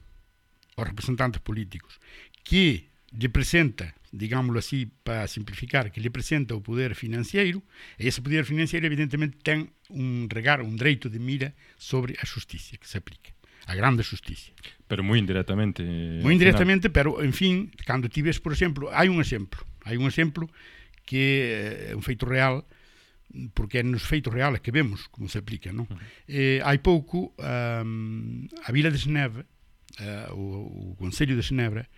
os representantes políticos que lle presenta, digámoslo así para simplificar, que lle presenta o poder financiero, e ese poder financiero evidentemente ten un regar, un dereito de mira sobre a justicia que se aplica, a grande justicia. Pero moi indirectamente. eh, Moi indirectamente, pero, en fin, cando ti ves, por exemplo, hai un exemplo, hai un exemplo que é un feito real, porque é nos feitos reales que vemos como se aplica, non? Eh, hai pouco, um, a Vila de Xenebra, uh, o, o Consello de Xenebra,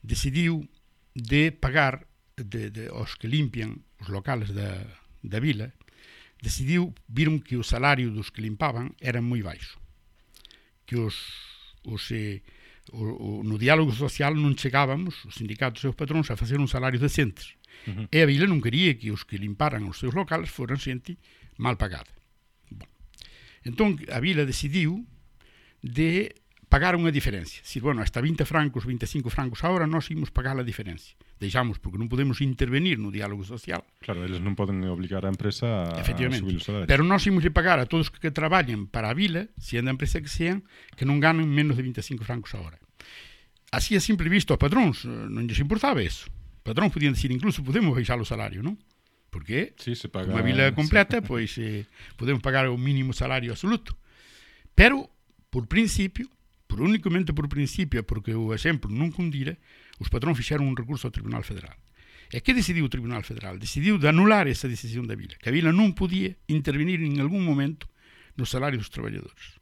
decidiu de pagar de, de, aos que limpian os locales da, da vila, decidiu, viron que o salario dos que limpaban era moi baixo. que os, os, eh, o, o, no diálogo social non chegávamos, os sindicatos e os patróns, a facer un salario decentes. Uhum. E a vila non quería que os que limparan os seus locales foran xente mal pagada. Bon. Entón, a vila decidiu de pagar unha diferencia. Si, bueno, hasta 20 francos, 25 francos a hora, nós imos pagar a diferencia. Deixamos, porque non podemos intervenir no diálogo social. Claro, eles non poden obligar a empresa a, Efectivamente. a subir o salario. Pero nós imos pagar a todos que, que traballen para a vila, sendo a empresa que sean, que non ganen menos de 25 francos a hora. Así a simple visto, aos padróns non lles importaba eso. Padrón podían decir, incluso podemos baixar o salario, non? Porque sí, se paga, unha vila completa, sí. pois eh, podemos pagar o mínimo salario absoluto. Pero, por principio, por únicamente por principio, e porque o exemplo non cundira, os patróns fixeron un recurso ao Tribunal Federal. E que decidiu o Tribunal Federal? Decidiu de anular esa decisión da vila, que a vila non podía intervenir en algún momento no salario dos traballadores.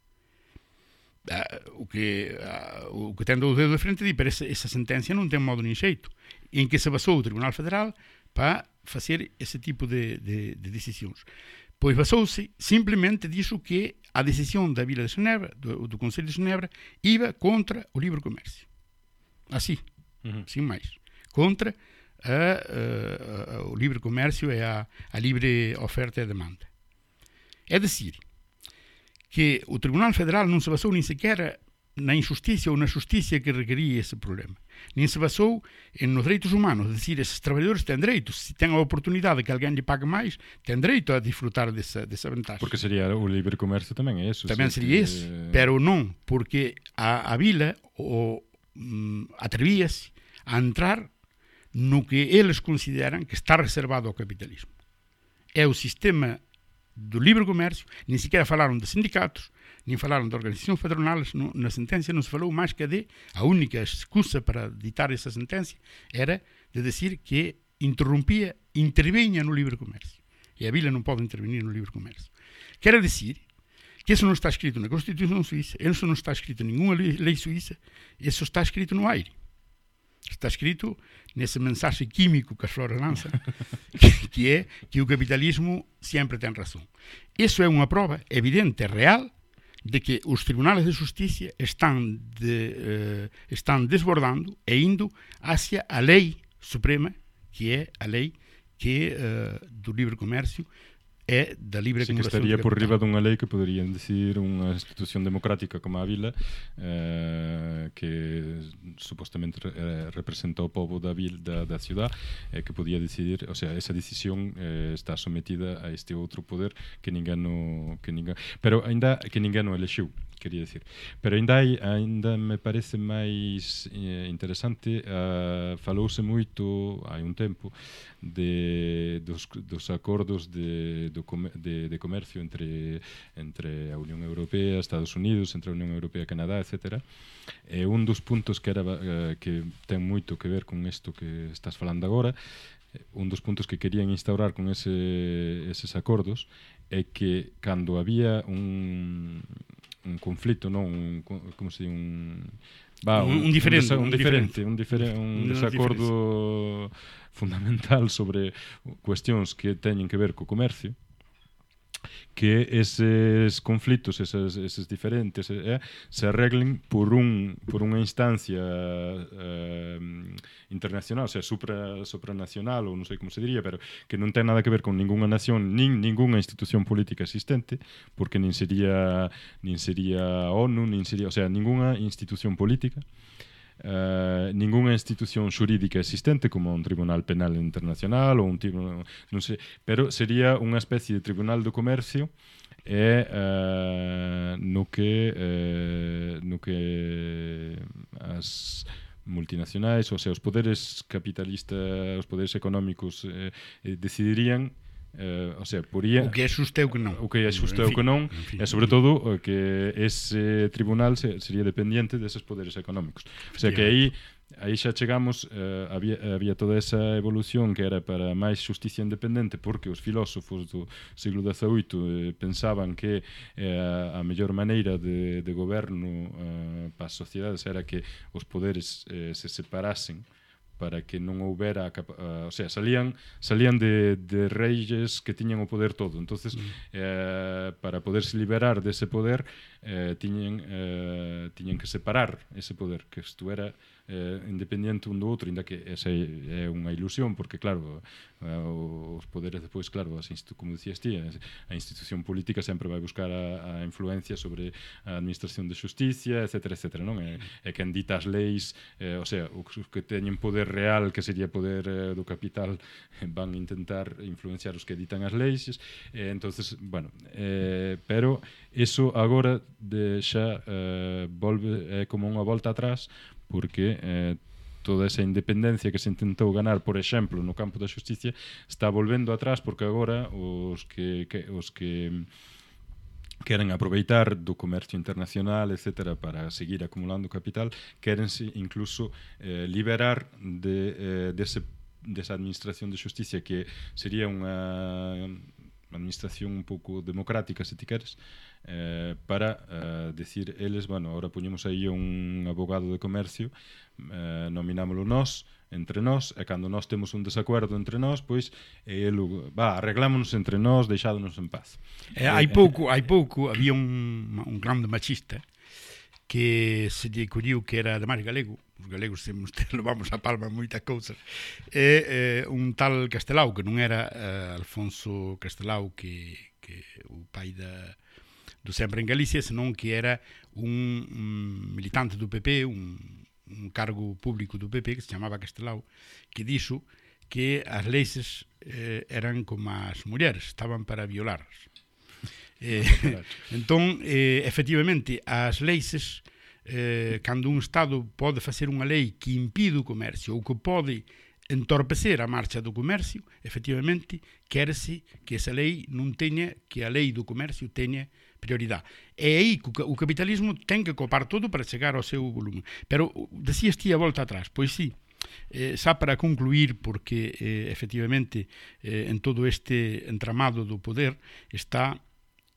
Ah, o que ah, o que ten do dedo de frente di, pero esa, esa sentencia non ten modo nin xeito. En que se basou o Tribunal Federal para facer ese tipo de, de, de decisións. Pois basouse simplemente dixo que a decisión da Vila de Xenebra, do, do Consello de Xenebra, iba contra o libre comercio. Así, Ujú. sin máis. Contra a, a, a, o libre comercio e a, a libre oferta e demanda. É dicir, que o Tribunal Federal non se basou nin sequera na injustiça ou na justiça que requeria esse problema. Nem se basou nos direitos humanos, dizer, esses trabalhadores têm direitos, se têm a oportunidade que alguém lhe pague mais, têm direito a desfrutar dessa, dessa vantagem. Porque seria o livre comércio também, é isso? Também seria que... mas não, porque a, a vila o, mm, atrevia-se a entrar no que eles consideram que está reservado ao capitalismo. É o sistema do livre comércio, nem sequer falaram de sindicatos, nem falaram da organização federal, na sentença não se falou mais que de, a única excusa para ditar essa sentença era de dizer que interrompia, intervinha no livre comércio. E a Bíblia não pode intervenir no livre comércio. Quer dizer que isso não está escrito na Constituição Suíça, isso não está escrito em nenhuma lei suíça, isso está escrito no aire. Está escrito nesse mensagem químico que a Flora lança, que é que o capitalismo sempre tem razão. Isso é uma prova evidente, real, de que os tribunales de justicia están, de, eh, están desbordando e indo hacia a lei suprema, que é a lei que eh, do libre comercio é da libre sí, que estaría por riba dunha lei que poderían decir unha institución democrática como a Vila eh, que supostamente eh, representa o povo da vil da, da ciudad eh, que podía decidir, o sea, esa decisión eh, está sometida a este outro poder que ninguén no, que ninguén, pero ainda que ninguén o elexiu quería decir. Pero ainda hai, ainda me parece máis eh, interesante, uh, falouse moito hai un tempo de dos, dos acordos de, do de, de comercio entre entre a Unión Europea, Estados Unidos, entre a Unión Europea e Canadá, etc. E un dos puntos que era uh, que ten moito que ver con isto que estás falando agora, un dos puntos que querían instaurar con ese, eses acordos é que cando había un un conflito, non un como se un va un, un diferente, un, un diferente, un, diferente, un, diferen, un desacordo fundamental sobre cuestións que teñen que ver co comercio que eses conflitos, esas, eses diferentes, eh, se arreglen por un por unha instancia eh, internacional, o sea, supra, supranacional, ou non sei como se diría, pero que non ten nada que ver con ningunha nación, nin ningunha institución política existente, porque nin sería nin sería ONU, nin sería, o sea, ningunha institución política. Eh, eh, ningunha institución xurídica existente como un tribunal penal internacional ou un tribunal, non sei, pero sería unha especie de tribunal do comercio e eh, no que eh, no que as multinacionais, ou sea, os poderes capitalistas, os poderes económicos eh, eh, decidirían eh, Eh, o sea, poría O que é xusto que non. O que é xusto que non, en fin, e sobre todo o que ese tribunal se, sería dependiente deses poderes económicos. O sea, que aí aí xa chegamos eh, había, había toda esa evolución que era para máis justicia independente porque os filósofos do siglo XVIII eh, pensaban que eh, a mellor maneira de, de goberno eh, para as sociedades era que os poderes eh, se separasen eh, para que non houbera uh, o sea, salían salían de, de reyes que tiñan o poder todo entonces mm. eh, para poderse liberar dese de poder eh, tiñen eh, tiñen que separar ese poder que estuera eh, independiente un do outro, inda que esa é unha ilusión, porque claro, eh, os poderes depois, claro, as como dicías ti, a institución política sempre vai buscar a, a influencia sobre a administración de justicia, etc, etc, non? É, é quen dita as leis, eh, o sea, os que teñen poder real, que sería poder eh, do capital, van intentar influenciar os que editan as leis, eh, entonces, bueno, eh, pero eso agora de xa eh, volve é eh, como unha volta atrás porque eh, toda esa independencia que se intentou ganar, por exemplo, no campo da xusticia, está volvendo atrás porque agora os que, que os que queren aproveitar do comercio internacional, etcétera, para seguir acumulando capital, querense incluso eh, liberar de eh, dese desa administración de xusticia que sería unha administración un pouco democrática, se ti queres, eh, eh, para eh, decir eles, bueno, ahora puñemos aí un abogado de comercio, eh, nominámolo nós, entre nós, e cando nós temos un desacuerdo entre nós, pois el va, arreglámonos entre nós, deixádonos en paz. Eh, hai eh, pouco, hai pouco había un, un grande machista que se lle colliu que era ademais galego, os galegos temos levamos a palma moitas cousas, e eh, un tal Castelao, que non era eh, Alfonso Castelao, que, que o pai da, do sempre en Galicia, senón que era un, un militante do PP, un, un cargo público do PP que se chamaba Castelao, que dixo que as leis eh, eran como as mulleres, estaban para violarlas. Eh, entón, eh, efectivamente, as leis eh, cando un Estado pode facer unha lei que impide o comercio ou que pode entorpecer a marcha do comercio, efectivamente, querese que esa lei non teña, que a lei do comercio teña prioridade. E aí o capitalismo ten que copar todo para chegar ao seu volume. Pero decías ti a volta atrás, pois sí, Eh, xa para concluir, porque eh, efectivamente eh, en todo este entramado do poder está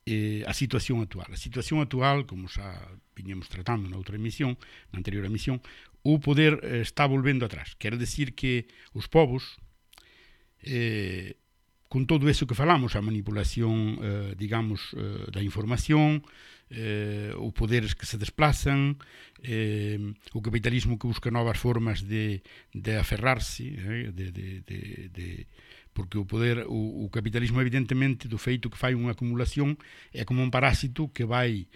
eh, a situación actual. A situación actual, como xa viñemos tratando na outra emisión, na anterior emisión, o poder eh, está volvendo atrás. Quer decir que os povos eh, con todo eso que falamos, a manipulación, eh, digamos, eh, da información, eh, o poderes que se desplazan, eh, o capitalismo que busca novas formas de, de aferrarse, eh, de, de, de, de, porque o poder, o, o capitalismo evidentemente do feito que fai unha acumulación é como un parásito que vai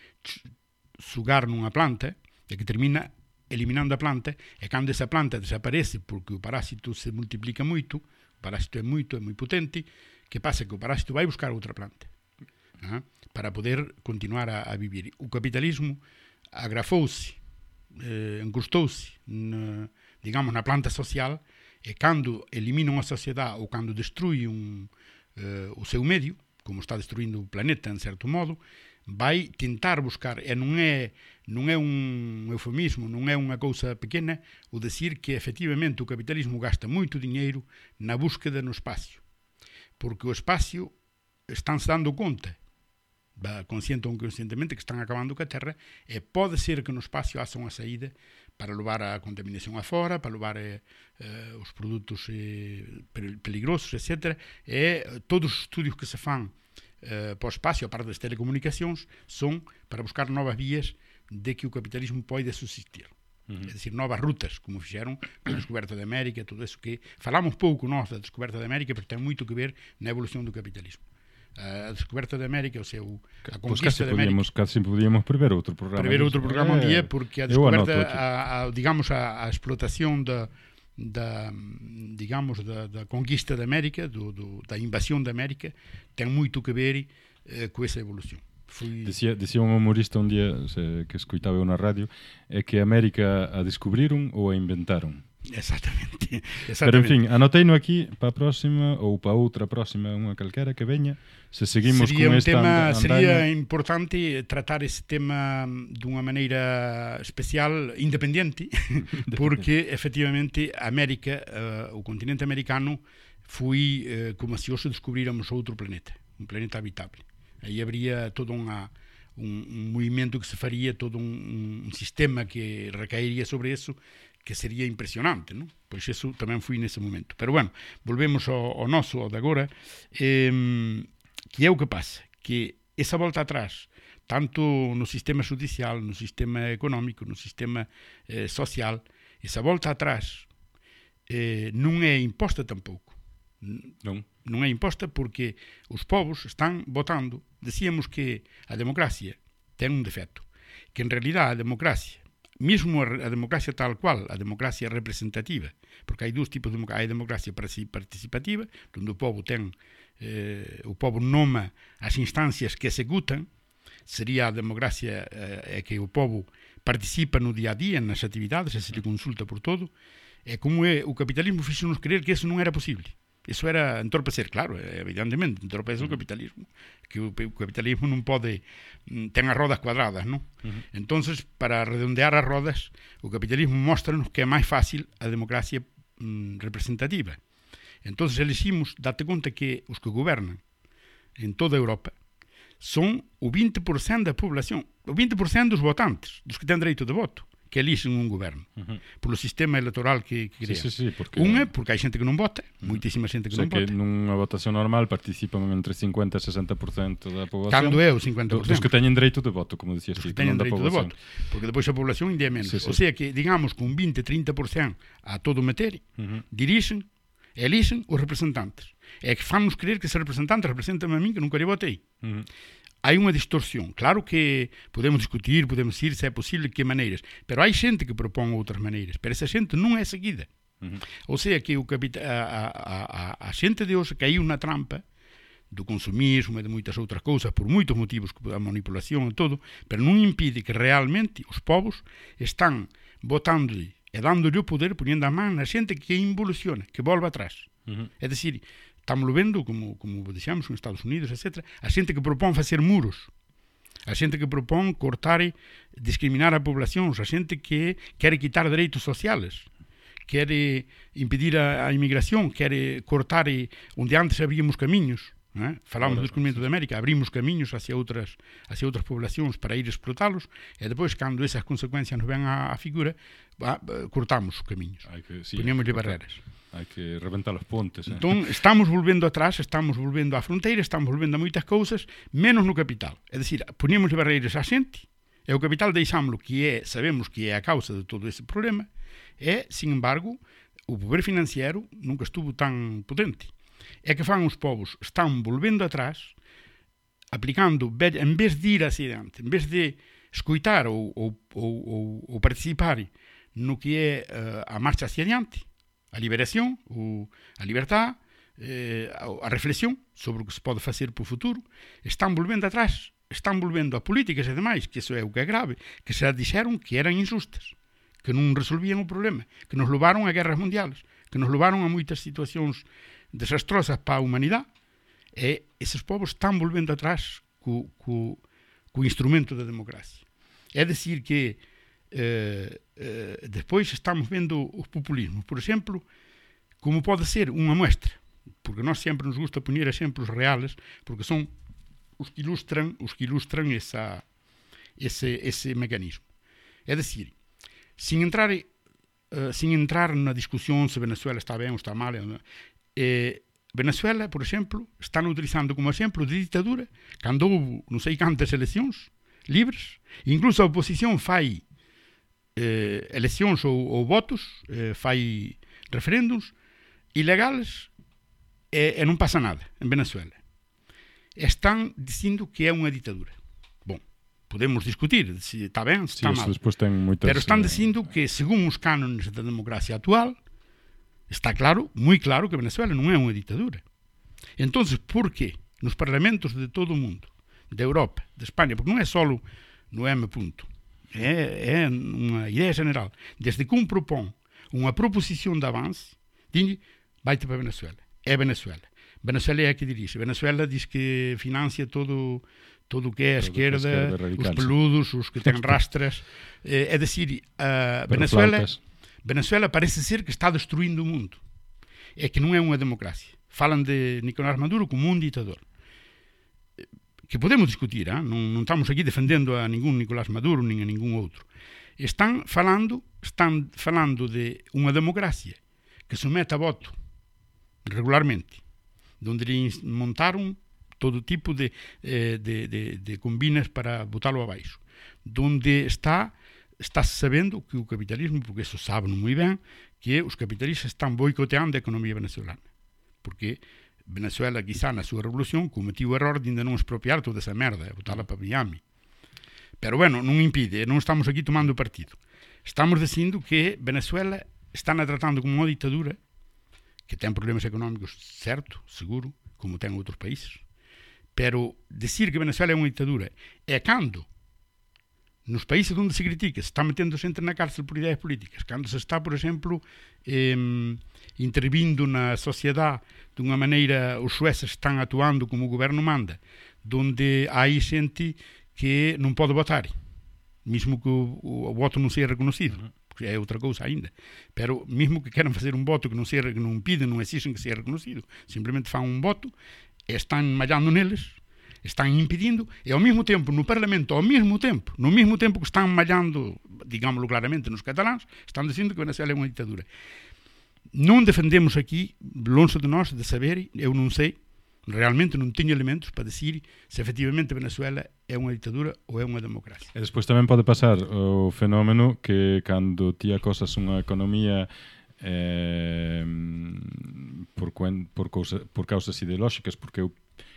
sugar nunha planta e que termina eliminando a planta e cando esa planta desaparece porque o parásito se multiplica moito parásito é moito, é moi potente que pasa que o parásito vai buscar outra planta ah, para poder continuar a, a vivir. O capitalismo agrafouse eh, engustouse na, digamos na planta social e cando elimina unha sociedade ou cando destrui un, eh, o seu medio, como está destruindo o planeta en certo modo, vai tentar buscar, e non é non é un eufemismo, non é unha cousa pequena o decir que efectivamente o capitalismo gasta moito diñeiro na búsqueda no espacio. Porque o espacio están se dando conta consciente ou inconscientemente que están acabando ca Terra e pode ser que no espacio haxa unha saída para levar a contaminación afora, para levar eh, eh, os produtos eh, pel- peligrosos, etc. E eh, todos os estudios que se fan eh, para o espacio, a parte das telecomunicacións, son para buscar novas vías de que o capitalismo pode subsistir. É dicir, novas rutas, como fixeron a descoberta de América, todo eso que falamos pouco nós da descoberta de América, pero ten moito que ver na evolución do capitalismo. A descoberta de América, o seu a conquista de América, podíamos, casi podíamos prever outro programa. prever outro programa un Eh, día porque a descoberta a, a, digamos a, a explotación da da digamos da, da conquista da América, do, do, da invasión da América, ten moito que ver eh, co esa evolución. Foi Dicía, dicía un humorista día se, que escoitaba eu na radio é que América a descubriron ou a inventaron. Exactamente, Pero, en exactamente. fin, anoteino aquí para a próxima ou para outra próxima, unha calquera que veña, se seguimos sería con un esta tema anda- sería importante tratar ese tema dunha maneira especial independente porque efectivamente a América eh, o continente americano foi eh, como se hoxe descubríramos outro planeta un planeta habitable. Aí habría todo unha un, un movimento que se faría todo un, un sistema que recaería sobre eso que sería impresionante, non? Pois eso tamén fui nese momento. Pero bueno, volvemos ao, ao noso, ao de agora. Eh, que é o que pasa? Que esa volta atrás, tanto no sistema judicial, no sistema económico, no sistema eh, social, esa volta atrás eh, non é imposta tampouco. Non. Non é imposta porque os povos están votando. Decíamos que a democracia ten un defecto, que en realidad a democracia mesmo a, a democracia tal cual, a democracia representativa, porque hai dous tipos de democracia, hai democracia parti- participativa, onde o povo ten eh, o povo noma as instancias que executan, sería a democracia eh, é que o povo participa no día a día nas actividades, e se lhe consulta por todo, e como é o capitalismo fixo-nos creer que eso non era posible. Eso era entorpecer, claro, eh, evidentemente, entorpece o capitalismo, que o, o capitalismo non pode mm, ten as rodas cuadradas, non? Entonces, para redondear as rodas, o capitalismo mostranos que é máis fácil a democracia mm, representativa. Entonces elegimos, date conta que os que gobernan en toda a Europa son o 20% da población, o 20% dos votantes, dos que ten dereito de voto, que elixen un goberno uh -huh. polo sistema electoral que, que crean. Sí, sí, sí, porque... Un é porque hai xente que non vota, moitísima xente que o sea, non que vota. que nunha votación normal participan entre 50 e 60% da poboación. Cando é o 50%? Dos que teñen dereito de voto, como dicías ti, non da poboación. De voto, porque depois a población ainda é menos. Sí, sí. O sea que, digamos, con 20-30% a todo meter, uh -huh. dirixen, elixen os representantes. É que fannos creer que ese representante representa a min que nunca lle votei. Uh -huh. Hai unha distorsión. Claro que podemos discutir, podemos ir se é posible que maneiras, pero hai xente que propón outras maneiras, pero esa xente non é seguida. Ujú. Ou sea que o capita a, a, a, a xente de hoxe caiu na trampa do consumismo e de moitas outras cousas por moitos motivos, a manipulación e todo, pero non impide que realmente os povos están votándolle e dándolle o poder, poniendo a man na xente que involuciona, que volva atrás. Ujú. É dicir, Estamos vendo como, como deixamos, nos Estados Unidos, etc. A xente que propón facer muros, a xente que propón cortar e discriminar a población, a xente que quere quitar dereitos sociales, quere impedir a, a inmigración, quere cortar e onde antes abríamos camiños, é? Falamos do descubrimento de América, abrimos camiños hacia outras hacia outras poblacións para ir explotalos e depois cando esas consecuencias nos ven a, a figura, a, a, eh, cortamos os camiños. Poñémoslle barreras. Hai que reventar os pontes. Eh? Entón, estamos volvendo atrás, estamos volvendo á fronteira, estamos volvendo a moitas cousas, menos no capital. É dicir, poníamos barreiras á xente, e o capital deixámoslo, que é, sabemos que é a causa de todo ese problema, e, sin embargo, o poder financiero nunca estuvo tan potente. É que fan os povos, están volvendo atrás, aplicando, en vez de ir hacia diante, en vez de escoitar ou, ou, ou, ou participar no que é uh, a marcha hacia diante, a liberación, o, a libertad, eh, reflexión sobre o que se pode facer para o futuro, están volvendo atrás, están volvendo a políticas e demais, que iso é o que é grave, que se dixeron que eran injustas, que non resolvían o problema, que nos levaron a guerras mundiales, que nos levaron a moitas situacións desastrosas para a humanidade, e eses povos están volvendo atrás co, co, co instrumento da democracia. É dicir que eh, eh, despois estamos vendo os populismos, por exemplo, como pode ser unha muestra, porque nós sempre nos gusta poñer exemplos reales, porque son os que ilustran, os que ilustran esa, ese, ese mecanismo. É dicir, sin entrar eh, sin entrar na discusión se Venezuela está ben ou está mal, eh, Venezuela, por exemplo, están utilizando como exemplo de ditadura cando houve non sei cantas eleccións libres, incluso a oposición fai eh, eleccións ou, ou votos, eh, fai referéndums ilegales e, e non pasa nada en Venezuela. Están dicindo que é unha ditadura. Bom, podemos discutir se está ben, se Sí, está eso mal. ten moitas... Pero están eh, dicindo que, según os cánones da democracia actual, está claro, moi claro, que Venezuela non é unha ditadura. Entonces, por que nos parlamentos de todo o mundo, de Europa, de España, porque non é só no M punto, é, é unha idea general, desde que un propón unha proposición de avance, dinlle, vaite para Venezuela. É Venezuela. Venezuela é a que dirixe. Venezuela diz que financia todo todo o que é a é a esquerda, esquerda os peludos, os que ten rastras. Eh, é dicir, a pero Venezuela. Venezuela parece ser que está destruindo o mundo. É que non é unha democracia. Falan de Nicolás Maduro como un ditador. que podemos discutir, eh? non, non estamos aquí defendendo a ningún Nicolás Maduro nin a ningún outro. Están falando, están falando de unha democracia que somete a voto regularmente, donde lhe montaron todo tipo de, eh, de, de, de combinas para botalo abaixo, donde está está sabendo que o capitalismo, porque eso saben moi ben, que os capitalistas están boicoteando a economía venezolana, porque Venezuela, quizá, na súa revolución, cometiu o error de ainda non expropiar toda esa merda, e botala para Miami. Pero, bueno, non impide, non estamos aquí tomando partido. Estamos dicindo que Venezuela están a tratando como unha ditadura que ten problemas económicos, certo, seguro, como ten outros países. Pero decir que Venezuela é unha ditadura é cando nos países onde se critica se está metendo xente na cárcel por ideas políticas, cando se está, por exemplo, eh, intervindo na sociedade dunha maneira, os xueces están actuando como o goberno manda, donde hai xente que non pode votar, mesmo que o, o, o voto non seja reconocido, porque é outra cousa aínda. Pero mesmo que queran facer un voto que non seja, que non piden, non exixen que seja reconocido, simplemente fan un voto e están mallando neles, están impedindo, e ao mesmo tempo no Parlamento, ao mesmo tempo, no mesmo tempo que están mallando, digámoslo claramente, nos cataláns, están dicindo que Venezuela é unha ditadura. Non defendemos aquí, longe de nós, de saber, eu non sei, realmente non teño elementos para decir se efectivamente Venezuela é unha ditadura ou é unha democracia. E despois tamén pode pasar o fenómeno que cando ti acosas unha economía eh, por, por, cousa, por causas ideolóxicas, porque eu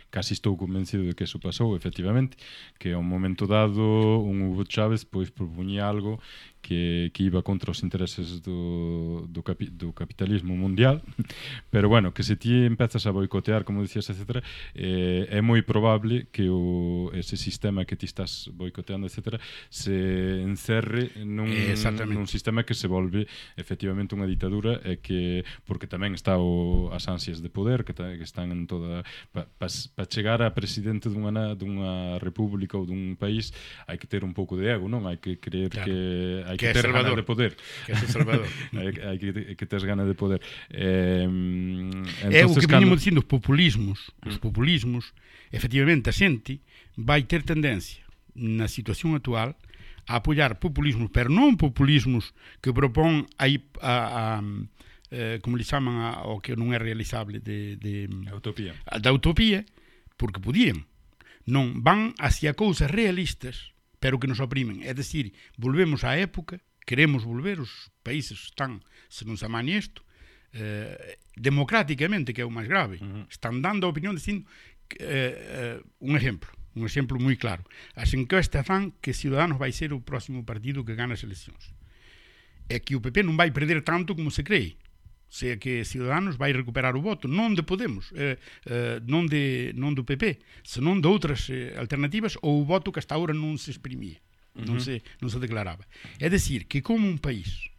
casi estou convencido de que eso pasou, efectivamente, que a un momento dado un Hugo Chávez pois propuñía algo que, que iba contra os intereses do, do, capi, do capitalismo mundial. Pero bueno, que se ti empezas a boicotear como dicías, etc eh, é moi probable que o, ese sistema que ti estás boicoteando, etc se encerre nun, nun sistema que se volve efectivamente unha ditadura e que, porque tamén está o, as ansias de poder que, ta, que están en toda para pa, pa chegar a presidente dunha, dunha república ou dun país hai que ter un pouco de ego non? Hai que creer claro. que hai que, que ter ganas de poder. Que é Salvador. hai, hai que, que tes ganas de poder. Eh, entonces, é o que cando... vinimos dicindo, os populismos, os mm. populismos, efectivamente a xente vai ter tendencia na situación actual a apoiar populismos, pero non populismos que propón a, a, a eh, como lhe chaman a, ao que non é realizable de, de a utopía. A, da utopía, porque podían. Non van hacia cousas realistas pero que nos oprimen. É dicir, volvemos á época, queremos volver, os países están, se non se amane isto, eh, democráticamente, que é o máis grave, uh -huh. están dando a opinión dicindo, eh, eh, un exemplo, un exemplo moi claro. As encuestas dan que Ciudadanos vai ser o próximo partido que gana as eleccións. É que o PP non vai perder tanto como se cree sea que Ciudadanos vai recuperar o voto non de Podemos, eh, eh, non de non do PP, senón de outras eh, alternativas ou o voto que hasta ahora non se exprimía, uh -huh. non se non se declaraba. É decir, que como un país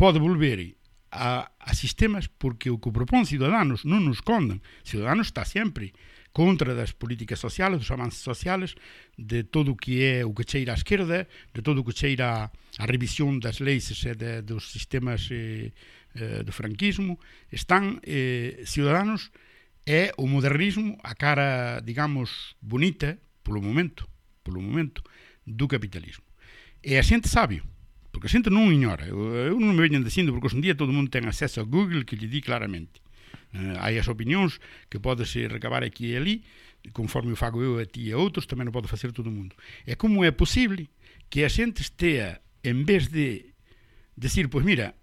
pode volver a, a sistemas porque o que propón Ciudadanos non nos condan. Ciudadanos está sempre contra das políticas sociales, dos avances sociales, de todo o que é o que cheira á esquerda, de todo o que cheira a revisión das leis e de, dos sistemas eh, eh, do franquismo, están eh, Ciudadanos é o modernismo a cara, digamos, bonita, polo momento, polo momento, do capitalismo. E a xente sabio, Porque a xente non ignora. Eu, eu non me veñen dicindo, porque hoxe en día todo mundo ten acceso a Google que lle di claramente. Eh, hai as opinións que podes recabar aquí e ali, conforme o fago eu a ti e a outros, tamén o pode facer todo mundo. E como é posible que a xente estea, en vez de decir, pois mira,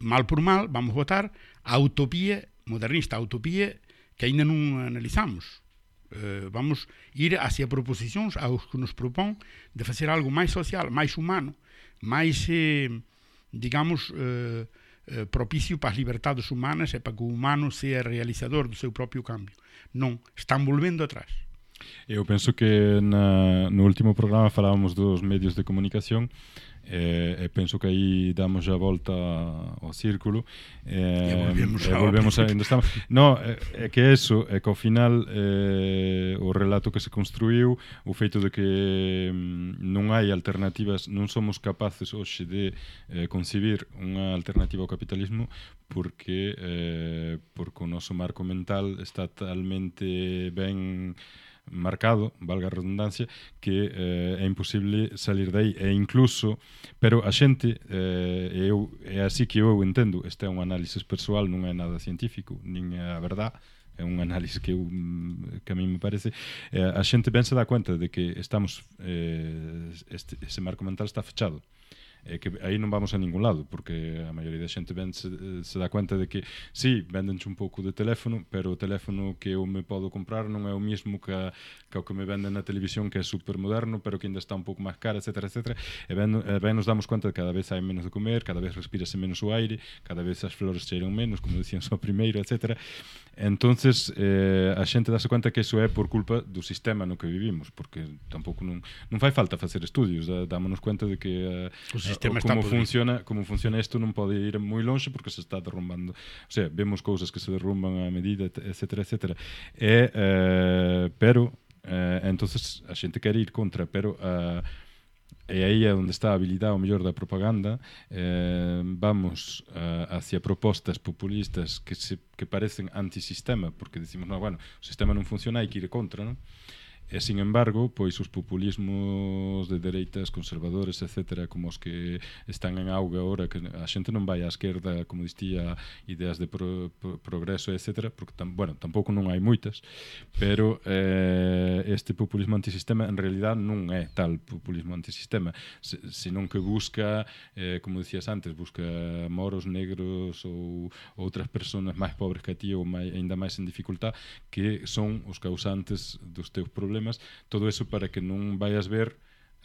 mal por mal, vamos votar a utopía modernista, a utopía que aínda non analizamos. Eh, vamos ir hacia proposicións aos que nos propón de facer algo máis social, máis humano, máis, eh, digamos, eh, eh, propicio para as libertades humanas e para que o humano sea realizador do seu propio cambio. Non, están volvendo atrás. Eu penso que na, no último programa falábamos dos medios de comunicación e, e penso que aí damos a volta ao círculo. E, e volvemos, e volvemos a onde estamos no, é, é que eso, é que ao final eh, o relato que se construiu o feito de que mm, non hai alternativas non somos capaces hoxe de eh, concibir unha alternativa ao capitalismo porque eh, porque o noso marco mental está talmente ben marcado, valga a redundancia, que eh, é imposible salir dai e incluso, pero a xente eh, eu é así que eu entendo, este é un análisis persoal, non é nada científico, nin é a verdade, é un análisis que eu mm, que a mí me parece, eh, a xente ben se dá cuenta de que estamos eh, este, ese marco mental está fechado é que aí non vamos a ningún lado, porque a maioría da xente ben se, se dá cuenta de que sí, vendenche un pouco de teléfono, pero o teléfono que eu me podo comprar non é o mismo que, a, que o que me venden na televisión que é super moderno, pero que ainda está un pouco máis caro, etc, etc. E ben, e ben nos damos cuenta de que cada vez hai menos de comer, cada vez respirase menos o aire, cada vez as flores cheiran menos, como dicían só primeiro, etc. Entonces, eh, a xente dase cuenta que iso é por culpa do sistema no que vivimos, porque tampouco non, non fai falta facer estudios, dámonos cuenta de que eh, sistema o está como podrido. funciona, como funciona isto non pode ir moi lonxe porque se está derrumbando. O sea, vemos cousas que se derrumban a medida, etcétera, etcétera. E, eh, pero eh, entonces a xente quer ir contra, pero eh, e aí é onde está a habilidade o mellor da propaganda eh, vamos eh, hacia propostas populistas que se que parecen antisistema porque decimos, no, bueno, o sistema non funciona hai que ir contra, non? E, sin embargo, pois os populismos de dereitas conservadores, etc., como os que están en auga agora, que a xente non vai á esquerda, como distía, ideas de pro, pro, progreso, etc., porque, tam, bueno, tampouco non hai moitas, pero eh, este populismo antisistema en realidad non é tal populismo antisistema, se, senón que busca, eh, como dicías antes, busca moros, negros ou outras persoas máis pobres que a ti ou máis, ainda máis en dificultad, que son os causantes dos teus problemas problemas, todo eso para que non vayas ver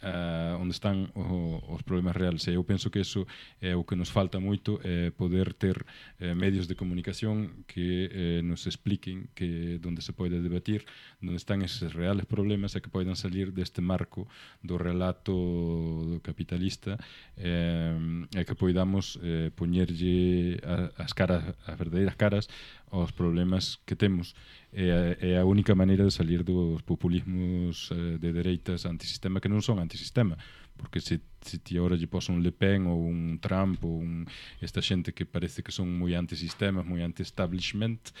uh, onde están o, os problemas reales. E eu penso que eso é o que nos falta moito é poder ter eh, medios de comunicación que eh, nos expliquen que onde se pode debatir onde están eses reales problemas e que poidan salir deste marco do relato do capitalista eh, e que poidamos eh, poñerlle a, as caras as verdadeiras caras aos problemas que temos. É a, é a única maneira de salir dos populismos eh, de dereitas antisistema que non son antisistema porque se, se ti agora lle pos un Le Pen ou un Trump ou un, esta xente que parece que son moi antisistemas moi anti-establishment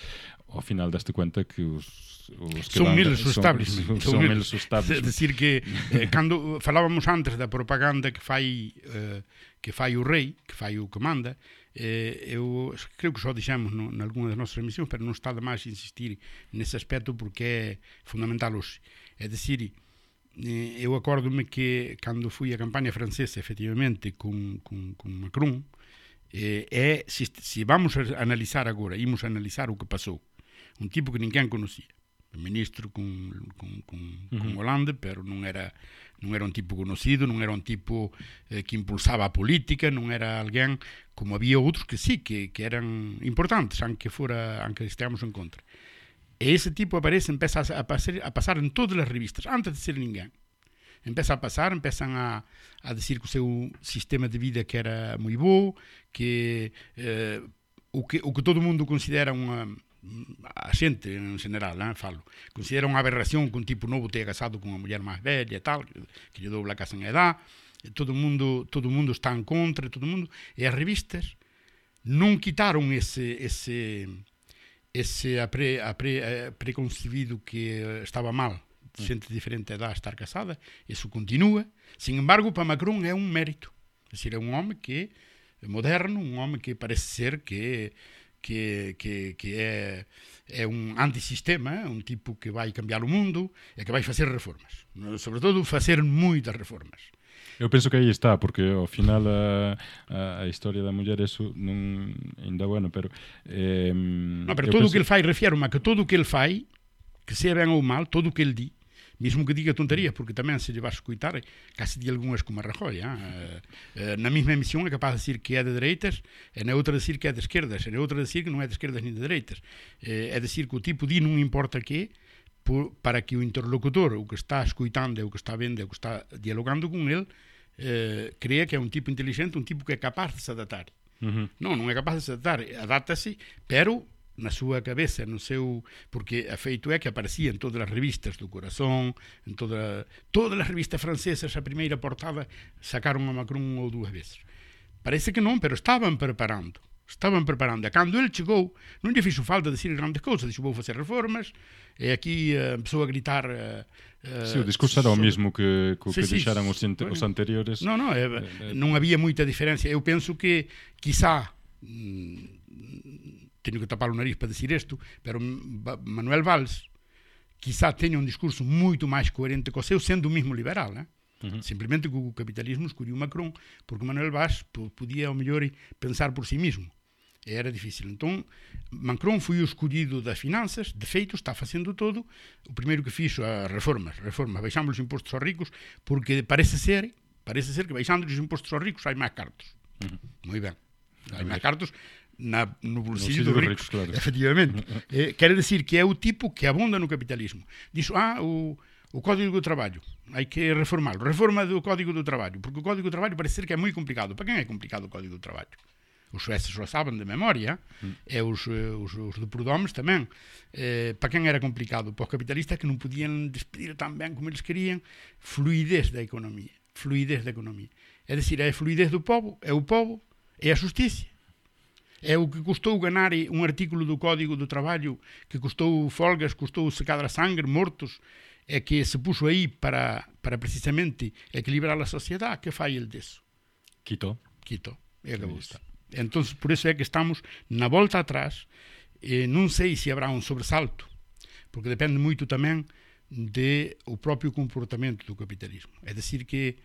ao final daste cuenta que os, os que son eles o establishment son, son eles o establishment. Decir que eh, cando falábamos antes da propaganda que fai eh, que fai o rei que fai o que manda Eh, eu creio que já deixamos no, em algumas das nossas emissões, para não está de a insistir nesse aspecto porque é fundamental hoje. É dizer, eh, eu acordo-me que quando fui à campanha francesa, efetivamente, com, com, Macron, eh, é, se, se vamos analisar agora, íamos analisar o que passou, um tipo que ninguém conhecia, ministro con, con, con, uh -huh. con Hollande pero non era non era un tipo conocido non era un tipo eh, que impulsaba a política non era alguén como había outros que sí, que, que eran importantes aunque fora, aunque esteamos en contra E ese tipo aparece, empeza a, a, pasar, a pasar en todas as revistas, antes de ser ninguén. Empeza a pasar, empezan a, a decir que o seu sistema de vida que era moi bo, que, eh, o que o que todo mundo considera unha a xente en general, eh, falo, considera unha aberración que un tipo novo teia casado con unha muller máis velha e tal, que, lle dobla a casa en edad, e todo o mundo, todo mundo está en contra, todo mundo, e as revistas non quitaron ese ese ese apre, apre, eh, preconcebido que estaba mal xente de diferente edad estar casada, eso continúa. Sin embargo, para Macron é un mérito. decir, é un home que é moderno, un home que parece ser que que, que, que é, é un antisistema, un tipo que vai cambiar o mundo e que vai facer reformas. Sobre todo, facer moitas reformas. Eu penso que aí está, porque ao final a, a, a historia da muller eso non ainda bueno, pero eh, no, pero todo o penso... que ele fai refiero a que todo o que ele fai, que sea ben ou mal, todo o que ele di, mesmo que diga tonterías, porque tamén se lle vai escutar, casi di algunhas como a Rajoy, ah, eh, eh, na mesma emisión é capaz de decir que é de dereitas, e na outra decir que é de esquerdas, e na outra decir que non é de esquerdas nin de dereitas. Eh, é decir que o tipo di non importa que, por, para que o interlocutor, o que está escuitando, e o que está vendo, o que está dialogando con ele, eh, crea que é un tipo inteligente, un tipo que é capaz de se adaptar. Ujú. Non, non é capaz de se adaptar, adapta-se, pero na súa cabeza, no seu porque a feito é que aparecía en todas as revistas do corazón, en toda todas as revistas francesas a primeira portada sacaron a Macron unha ou dúas veces. Parece que non, pero estaban preparando. Estaban preparando. E cando ele chegou, non lle fixo falta decir grandes cousas, dixo vou facer reformas, e aquí uh, empezou a gritar uh, Sí, o discurso era o mesmo que, co sí, que sí, deixaran os, bueno, os anteriores. Non, non, eh, eh, non había moita diferencia. Eu penso que, quizá, mm, teño que tapar o nariz para decir isto, pero Manuel Valls quizá teña un discurso moito máis coherente co seu sendo o mismo liberal, eh? Ujú. Simplemente que o capitalismo escolliu Macron porque Manuel Valls po- podía ao mellor pensar por si mismo. E era difícil. Entón, Macron foi o escollido das finanzas, de feito está facendo todo, o primeiro que fixo as reformas, reformas, baixamos os impostos aos ricos, porque parece ser, parece ser que baixando os impostos aos ricos hai máis cartos. Moi ben. Hai máis cartos na, no bolsillo dos dos ricos, claro. efectivamente. eh, quere decir que é o tipo que abonda no capitalismo. Dixo, ah, o, o Código do Traballo, hai que reformalo. Reforma do Código do Traballo, porque o Código do Traballo parece ser que é moi complicado. Para quen é complicado o Código do Traballo? Os sueces o saben de memoria, e os, eh, os, os do Prodomes tamén. Eh, para quen era complicado? Para os capitalistas que non podían despedir tan ben como eles querían, fluidez da economía. Fluidez da economía. É dicir, é a fluidez do povo, é o povo, é a justicia. É o que custou ganar un artículo do Código do Traballo que custou folgas, custou secar a sangre, mortos, é que se puxo aí para, para precisamente equilibrar a sociedade. Que fai el deso? Quito. Quito. E acabou. Está. Entón, por eso é que estamos na volta atrás. E non sei se habrá un sobresalto, porque depende moito tamén de o propio comportamento do capitalismo. É dicir que,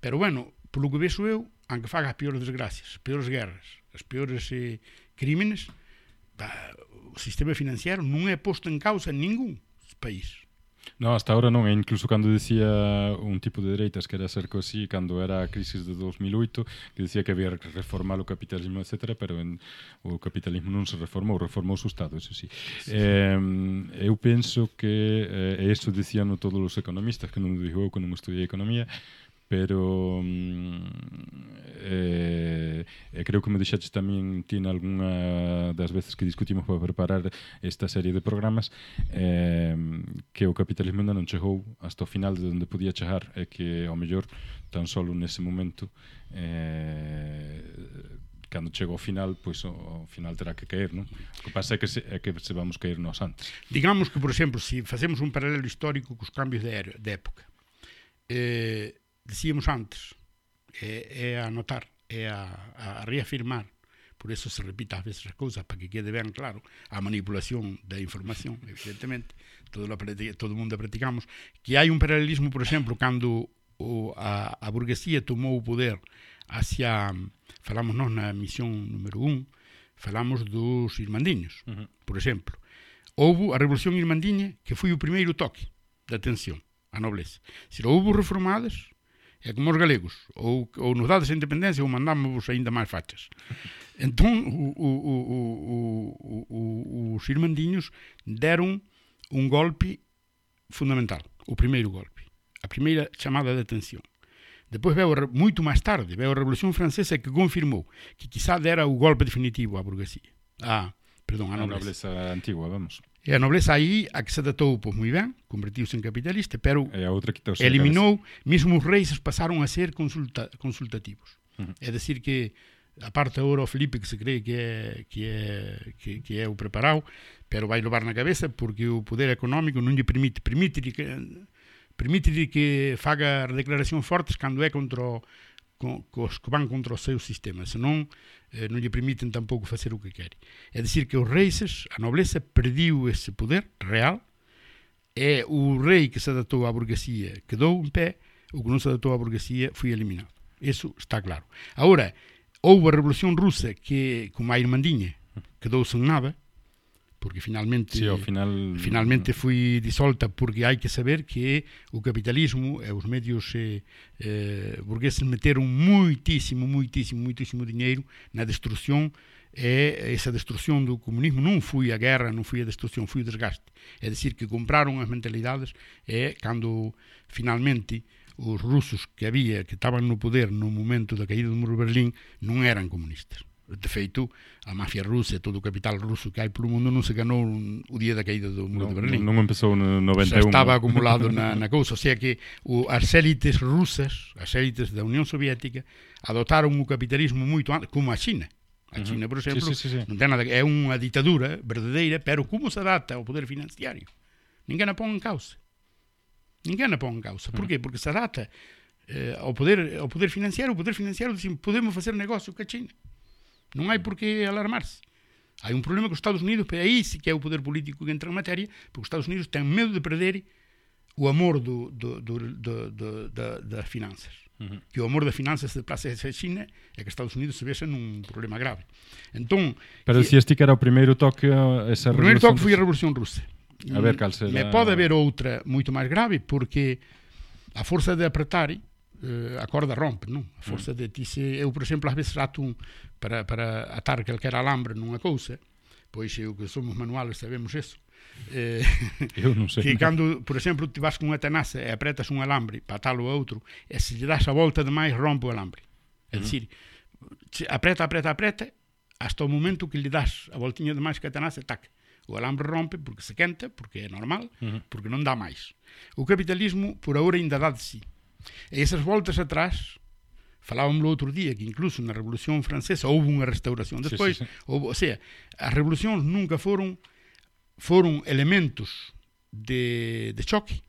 pero bueno, polo que vexo eu, aunque faga as peores desgracias, as peores guerras, as peores eh, crímenes, pa, o sistema financiero non é posto en causa en ningún país. No, hasta ahora non, e incluso cando decía un tipo de dereitas que era Sarkozy cando era a crisis de 2008 que decía que había que reformar o capitalismo, etc pero en, o capitalismo non se reformou reformou o Estado, eso sí, sí. Eh, eu penso que eh, e isto dicían todos os economistas que non digo eu que non estudiei economía pero mm, eh, eh, creo que me deixaches tamén ti algunha das veces que discutimos para preparar esta serie de programas eh, que o capitalismo ainda non chegou hasta o final de onde podía chegar e que ao mellor tan solo nese momento eh, cando chega ao final, pois ao final terá que caer, non? O que pasa é que se, é que se vamos caer nós antes. Digamos que, por exemplo, se facemos un paralelo histórico cos cambios de, de época, eh, decíamos antes, é, é a anotar, é a, a reafirmar. Por eso se repita ás veces as cousas, para que quede ben claro a manipulación da información, evidentemente. Todo, lo, todo o mundo a practicamos. Que hai un paralelismo, por exemplo, cando o, a, a burguesía tomou o poder hacia, falamos nós na misión número un, falamos dos irmandiños, uh -huh. por exemplo. Houve a Revolución Irmandiña, que foi o primeiro toque de atención á nobleza. Se houve reformadas, é como os galegos, ou, ou nos dades a independencia ou mandámos aínda máis fachas. Entón, o, o, o, o, o, o, os irmandiños deron un golpe fundamental, o primeiro golpe, a primeira chamada de atención. Depois veo a re- moito máis tarde, veo a Revolución Francesa que confirmou que quizá dera o golpe definitivo á burguesía. Ah, perdón, A nobleza. nobleza antigua, vamos. E a nobleza aí a que se datou pois, moi ben, convertiuse en capitalista, pero E a outra eliminou, mesmo os reis pasaron a ser consulta, consultativos. É decir que a parte agora o Felipe que se cree que é, que é, que, que é o preparado, pero vai levar na cabeza porque o poder económico non lle permite, permite que permite que faga declaracións fortes cando é contra o, co- cos que van contra o seu sistema, senón eh, non lle permiten tampouco facer o que quere. É dicir que os reis, a nobleza, perdiu ese poder real, e o rei que se adaptou á burguesía quedou en pé, o que non se adaptou á burguesía foi eliminado. Eso está claro. Agora, houve a Revolución Rusa que, como a Irmandiña, quedou sen nada, porque finalmente Sí, final... finalmente foi disolta porque hai que saber que o capitalismo e os medios eh, eh, burgueses meteron muitísimo, muitísimo, muitísimo dinheiro na destrucción e esa destrucción do comunismo non foi a guerra, non foi a destrucción, foi o desgaste. É dicir, que compraron as mentalidades e cando finalmente os rusos que había, que estaban no poder no momento da caída do muro de Berlín, non eran comunistas. De feito, a mafia rusa e todo o capital ruso que hai polo mundo non se ganou o día da caída do muro Non, de Berlín non empezou no xa 91. estaba acumulado na, na cousa, o sea que o, as élites rusas, as élites da Unión Soviética, adotaron o capitalismo moito antes, como a China. A. China, por exemplo, sí, sí, sí. non ten nada, é unha ditadura verdadeira, pero como se adapta ao poder financiario? Ninguén a pon en causa. Ninguén a pon en causa. Por qué? Porque se adapta eh, ao poder ao poder financiario, o poder financiario dicen, podemos facer negocio ca China. Non hai por que alarmarse. Hai un problema con os Estados Unidos, pero aí sí que é o poder político que entra en materia, porque os Estados Unidos ten medo de perder o amor do, do, do, do, do, da, das finanzas. Ujú. Que o amor das finanzas se desplaza a China e que Estados Unidos se vexa nun problema grave. Que- dicías ti que era o primeiro toque a esa o primeiro toque foi a rusa. Revolución Rusa. A ver cal será- Me pode haber outra moito máis grave porque a forza de apretar eh, a corda rompe, non? A forza Mm. de ti se eu, por exemplo, ás veces ato un para, para atar calquera alambre nunha cousa, pois eu que somos manuales sabemos eso. Eh, Eu non sei. que cando, por exemplo, ti vas con unha tenaza e apretas un alambre para atalo a outro, e se lle das a volta demais rompe o alambre. É dicir, se apreta, apreta, apreta, hasta o momento que lhe das a voltiña demais que a tenaza, tac, o alambre rompe porque se quenta, porque é normal, Ujú. porque non dá máis. O capitalismo, por agora, ainda dá de si. E essas voltas atrás, falávamos no outro dia que incluso na Revolução Francesa houve uma restauração depois, ou seja, as revoluções nunca foram foram elementos de, de choque,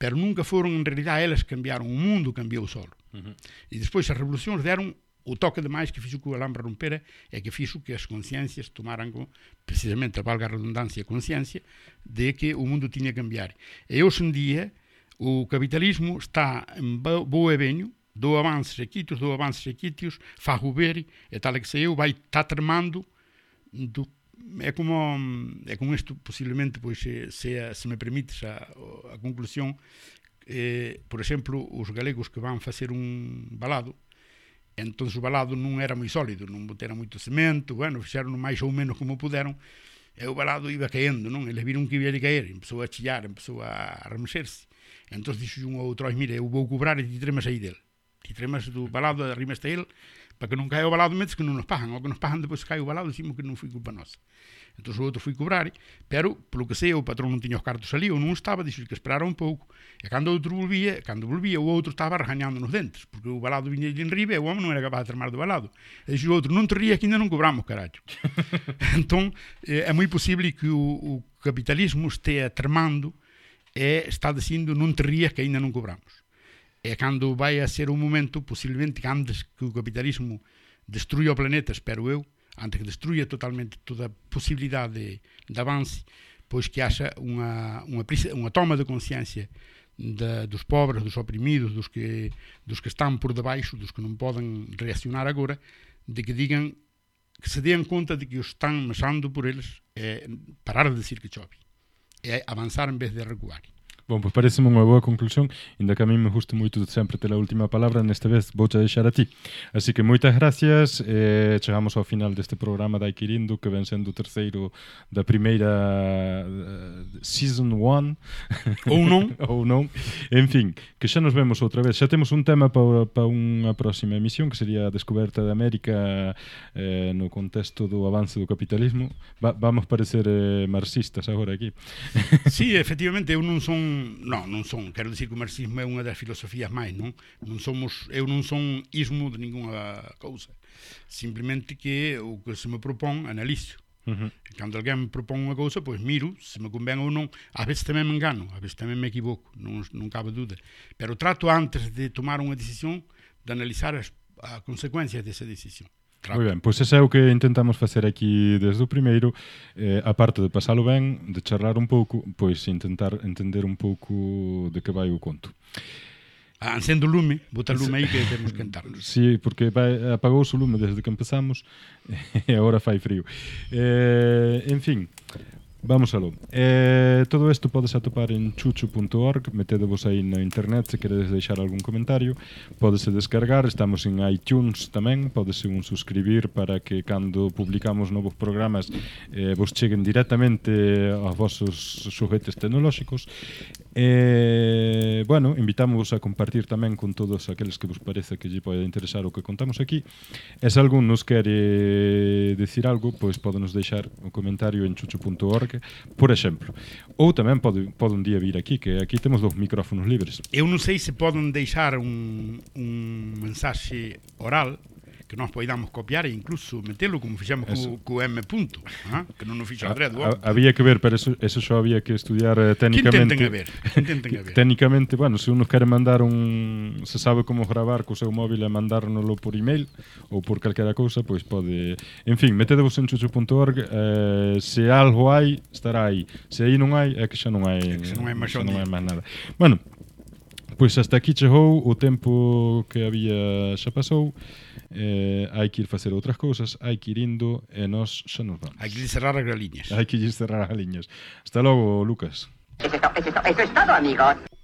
mas nunca foram em realidade elas que cambiaram o mundo, cambiou o solo. Uhum. E depois as revoluções deram o toque demais que fixo que o alambre rompera é que fixo que as consciências tomaram precisamente, valga a redundância, consciência de que o mundo tinha que cambiar. E hoje em dia o capitalismo está en bo bo e veño, do avances e quitos, do avances e quitos, fa ver e tal que sei eu, vai está tremando do é como é con isto posiblemente pois se, sea, se me permites a, a conclusión eh, por exemplo os galegos que van facer un balado entón o balado non era moi sólido non boteran moito cemento bueno, fixeron máis ou menos como puderon e o balado iba caendo non? eles viron que iba a caer empezou a chillar, empezou a remexerse entón dixo un ou outro, "Ai, mire, eu vou cobrar e ti tremas aí del. Ti tremas do balado arrimas a ele para que non caia o balado metes que non nos pagan, o que nos pagan depois cae o balado dicimos que non foi culpa nosa. Entón o outro foi cobrar pero polo que sei o patrón non tiña os cartos ali ou non estaba, dixo que esperara un pouco e cando o outro volvía, cando volvía o outro estaba regañando nos dentes porque o balado viña en riba e o home non era capaz de tremar do balado. E dixo o outro, non te rías que ainda non cobramos carallo entón eh, é moi posible que o, o capitalismo estea tremando e está dicindo non te que ainda non cobramos. E cando vai a ser un momento posiblemente que antes que o capitalismo destruya o planeta, espero eu antes que destruya totalmente toda a posibilidade de, de pois que unha, unha, prisa- unha toma de conciencia da, dos pobres, dos oprimidos, dos que, dos que están por debaixo, dos que non poden reaccionar agora, de que digan que se dean conta de que os están mesando por eles é parar de decir que chove. é avanzar en vez de recuar Bom, pois pareceme unha boa conclusión, inda que a mí me gusta moito sempre ter a última palabra, nesta vez vou deixar a ti. Así que moitas gracias, eh, chegamos ao final deste programa da Aikirindo, que ven sendo o terceiro da primeira uh, season 1. Ou non. Ou non. En fin, que xa nos vemos outra vez. Xa temos un tema para, para unha próxima emisión, que sería a descoberta de América eh, no contexto do avance do capitalismo. Va, vamos parecer eh, marxistas agora aquí. sí, efectivamente, eu non son non, non son, quero dicir que o marxismo é unha das filosofías máis, non? Non somos, eu non son ismo de ningunha cousa. Simplemente que o que se me propón analizo. E Cando alguén me propón unha cousa, pois miro se me convén ou non. Ás veces tamén me engano, ás veces tamén me equivoco, non, non cabe dúda. Pero trato antes de tomar unha decisión de analizar as, as consecuencias desa decisión. Trato. Muy ben, pois ese é o que intentamos facer aquí desde o primeiro eh, A parte de pasalo ben, de charlar un pouco Pois intentar entender un pouco de que vai o conto ah, Ancendo o lume, bota lume aí que temos que entrarnos. Sí, porque vai, apagouse o lume desde que empezamos e agora fai frío. Eh, en fin, Vamos aló. Eh, todo isto podes atopar en chuchu.org, metedevos aí na internet se queredes deixar algún comentario. Podese descargar, estamos en iTunes tamén, podese un suscribir para que cando publicamos novos programas eh, vos cheguen directamente aos vosos sujetes tecnolóxicos. Eh, bueno, invitamos a compartir tamén con todos aqueles que vos parece que lle pode interesar o que contamos aquí. E se algún nos quere decir algo, pois podenos deixar un comentario en chucho.org, por exemplo. Ou tamén pode, pode un día vir aquí, que aquí temos dos micrófonos libres. Eu non sei se poden deixar un, un mensaxe oral que nós poidamos copiar e incluso metelo como fixamos co, co M punto, eh? ah? que non o fixo Andrea ah, Duarte. Había que ver, pero eso, eso só había que estudiar eh, técnicamente. Que ver, que ver. técnicamente, bueno, se uno quere mandar un se sabe como gravar co seu móvil e mandárnoslo por email ou por calquera cousa, pois pode, en fin, metedevos en chuchu.org, eh, se algo hai, estará aí. Se aí non hai, é que xa non hai, é que xa non hai máis, xa non hai máis nada. Bueno, Pois hasta aquí chegou o tempo que había xa pasou eh, hai que ir facer outras cousas, hai que ir indo e nós xa nos vamos. Hai que cerrar as galiñas. Hai que ir cerrar as galiñas. Hasta logo, Lucas. Eso es, to, eso, es to, eso es todo, amigos.